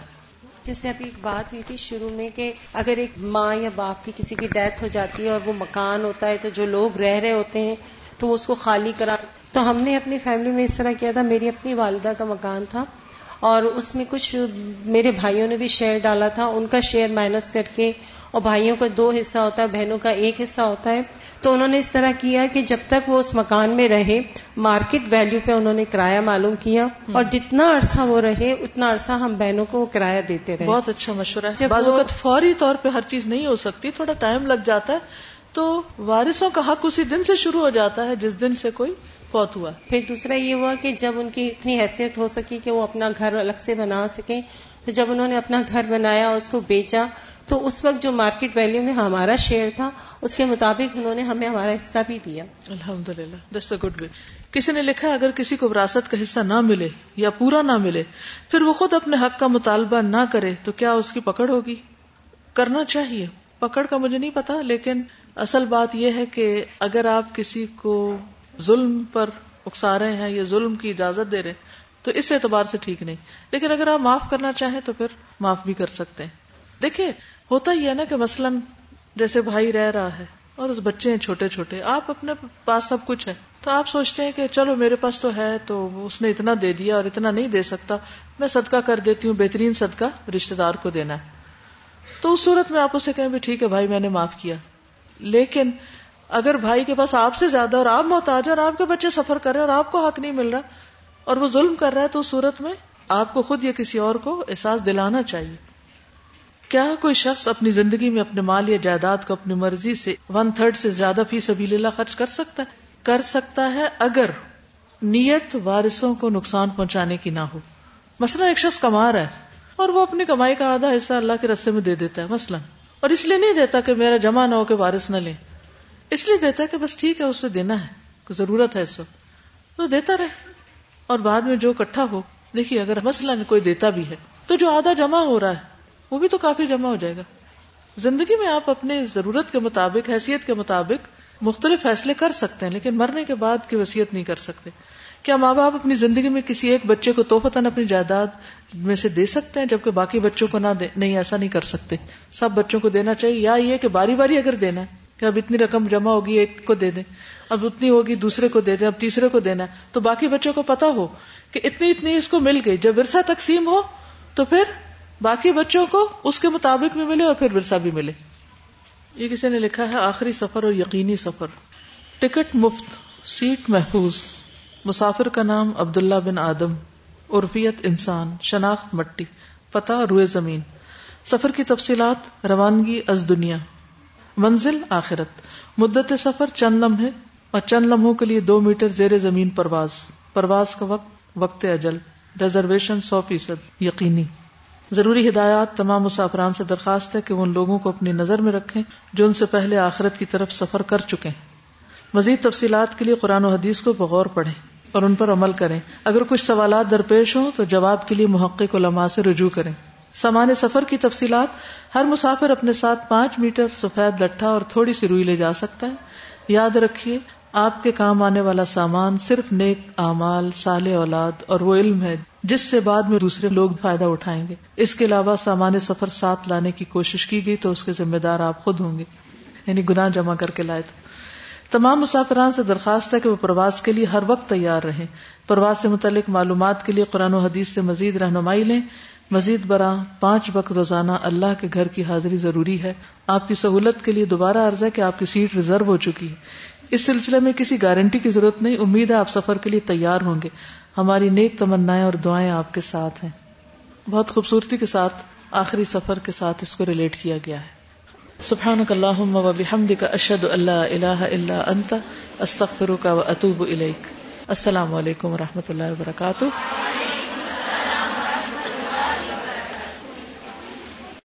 جس سے ابھی ایک بات ہوئی تھی شروع میں کہ اگر ایک ماں یا باپ کی کسی کی ڈیتھ ہو جاتی ہے اور وہ مکان ہوتا ہے تو جو لوگ رہ رہے ہوتے ہیں تو وہ اس کو خالی کرا تو ہم نے اپنی فیملی میں اس طرح کیا تھا، میری اپنی والدہ کا مکان تھا اور اس میں کچھ میرے بھائیوں نے بھی شیئر ڈالا تھا، ان کا شیئر مائنس کر کے اور بھائیوں کا دو حصہ ہوتا ہے، بہنوں کا ایک حصہ ہوتا ہے۔ تو انہوں نے اس طرح کیا کہ جب تک وہ اس مکان میں رہے مارکیٹ ویلیو پہ انہوں نے کرایہ معلوم کیا اور جتنا عرصہ وہ رہے اتنا عرصہ ہم بہنوں کو کرایہ دیتے رہے۔ بہت اچھا مشورہ ہے۔ بعض اوقات فوری طور پہ ہر چیز نہیں ہو سکتی تھوڑا ٹائم لگ جاتا ہے تو وارثوں کا حق اسی دن سے شروع ہو جاتا ہے جس دن سے کوئی فوت ہوا۔ پھر دوسرا یہ ہوا کہ جب ان کی اتنی حیثیت ہو سکی کہ وہ اپنا گھر الگ سے بنا سکیں تو جب انہوں نے اپنا گھر بنایا اور اس کو بیچا تو اس وقت جو مارکیٹ ویلیو میں ہمارا شیئر تھا، اس کے مطابق انہوں نے ہمیں ہمارا حصہ بھی دیا۔ الحمد للہ دس اے گڈ وے کسی نے لکھا، اگر کسی کو وراثت کا حصہ نہ ملے یا پورا نہ ملے، پھر وہ خود اپنے حق کا مطالبہ نہ کرے، تو کیا اس کی پکڑ ہوگی؟ کرنا چاہیے۔ پکڑ کا مجھے نہیں پتا، لیکن اصل بات یہ ہے کہ اگر آپ کسی کو ظلم پر اکسا رہے ہیں یا ظلم کی اجازت دے رہے ہیں، تو اس اعتبار سے ٹھیک نہیں۔ لیکن اگر آپ معاف کرنا چاہیں تو پھر معاف بھی کر سکتے ہیں۔ دیکھیے ہوتا ہی ہے نا کہ مثلاً جیسے بھائی رہ رہا ہے اور اس بچے ہیں چھوٹے چھوٹے، آپ اپنے پاس سب کچھ ہے تو آپ سوچتے ہیں کہ چلو میرے پاس تو ہے تو اس نے اتنا دے دیا اور اتنا نہیں دے سکتا۔ میں صدقہ کر دیتی ہوں، بہترین صدقہ رشتے دار کو دینا ہے۔ تو اس صورت میں آپ اسے کہیں بھی ٹھیک ہے بھائی میں نے معاف کیا۔ لیکن اگر بھائی کے پاس آپ سے زیادہ اور آپ محتاج اور آپ کے بچے سفر کر رہے ہیں اور آپ کو حق نہیں مل رہا اور وہ ظلم کر رہا ہے، تو اس صورت میں آپ کو خود یا کسی اور کو احساس دلانا چاہیے۔ کیا کوئی شخص اپنی زندگی میں اپنے مال یا جائیداد کو اپنی مرضی سے ون تھرڈ سے زیادہ فی سبیل اللہ خرچ کر سکتا ہے؟ کر سکتا ہے اگر نیت وارثوں کو نقصان پہنچانے کی نہ ہو۔ مثلا ایک شخص کما رہا ہے اور وہ اپنی کمائی کا آدھا حصہ اللہ کے رستے میں دے دیتا ہے، مثلا۔ اور اس لیے نہیں دیتا کہ میرا جمع نہ ہو کہ وارث نہ لے اس لیے دیتا ہے کہ بس ٹھیک ہے، اسے دینا ہے، کوئی ضرورت ہے اس وقت۔ تو دیتا رہے۔ اور بعد میں جو اکٹھا ہو، دیکھیے اگر مثلا کوئی دیتا بھی ہے، تو جو آدھا جمع ہو رہا ہے وہ بھی تو کافی جمع ہو جائے گا۔ زندگی میں آپ اپنے ضرورت کے مطابق، حیثیت کے مطابق مختلف فیصلے کر سکتے ہیں، لیکن مرنے کے بعد کی وصیت نہیں کر سکتے۔ کیا ماں باپ اپنی زندگی میں کسی ایک بچے کو توفتاً اپنی جائیداد میں سے دے سکتے ہیں، جبکہ باقی بچوں کو نہ دے؟ نہیں، ایسا نہیں کر سکتے۔ سب بچوں کو دینا چاہیے۔ یا یہ کہ باری باری اگر دینا ہے کہ اب اتنی رقم جمع ہوگی، ایک کو دے دیں، اب اتنی ہوگی، دوسرے کو دے دیں، اب تیسرے کو دینا ہے، تو باقی بچوں کو پتا ہو کہ اتنی اتنی اس کو مل گئی۔ جب ورثہ تقسیم ہو تو پھر باقی بچوں کو اس کے مطابق بھی ملے اور پھر ورثہ بھی ملے۔ یہ کسی نے لکھا ہے، آخری سفر اور یقینی سفر۔ ٹکٹ مفت، سیٹ محفوظ۔ مسافر کا نام عبداللہ بن آدم۔ عرفیت انسان، شناخت مٹی۔ پتہ روئے زمین۔ سفر کی تفصیلات، روانگی از دنیا۔ منزل، آخرت۔ مدت سفر چند لمحے اور چند لمحوں کے لیے دو میٹر زیر زمین پرواز۔ پرواز کا وقت وقت اجل۔ ریزرویشن سو فیصد، یقینی۔ ضروری ہدایات تمام مسافران سے درخواست ہے کہ وہ ان لوگوں کو اپنی نظر میں رکھیں جو ان سے پہلے آخرت کی طرف سفر کر چکے ہیں۔ مزید تفصیلات کے لیے قرآن و حدیث کو بغور پڑھیں اور ان پر عمل کریں۔ اگر کچھ سوالات درپیش ہوں تو جواب کے لیے محقق علماء سے رجوع کریں۔ سامان سفر کی تفصیلات، ہر مسافر اپنے ساتھ پانچ میٹر سفید لٹھا اور تھوڑی سی روئی لے جا سکتا ہے۔ یاد رکھیے آپ کے کام آنے والا سامان صرف نیک اعمال سال اولاد اور وہ علم ہے، جس سے بعد میں دوسرے لوگ فائدہ اٹھائیں گے۔ اس کے علاوہ سامان سفر ساتھ لانے کی کوشش کی گئی تو اس کے ذمہ دار آپ خود ہوں گے۔ یعنی گناہ جمع کر کے لائے تو تمام مسافران سے درخواست ہے کہ وہ پرواز کے لیے ہر وقت تیار رہیں۔ پرواز سے متعلق معلومات کے لیے قرآن و حدیث سے مزید رہنمائی لیں۔ مزید برآں پانچ وقت روزانہ اللہ کے گھر کی حاضری ضروری ہے۔ آپ کی سہولت کے لیے دوبارہ عرض ہے کہ آپ کی سیٹ ریزرو ہو چکی ہے۔ اس سلسلے میں کسی گارنٹی کی ضرورت نہیں، امید ہے آپ سفر کے لیے تیار ہوں گے۔ ہماری نیک تمنا اور دعائیں آپ کے ساتھ ہیں۔ بہت خوبصورتی کے ساتھ آخری سفر کے ساتھ اس کو ریلیٹ کیا گیا ہے۔ سبحان اللہم و بحمدک اشد اللہ الہ الا انت، استغفرک و اتوب الیک۔ السلام علیکم و رحمۃ اللہ وبرکاتہ۔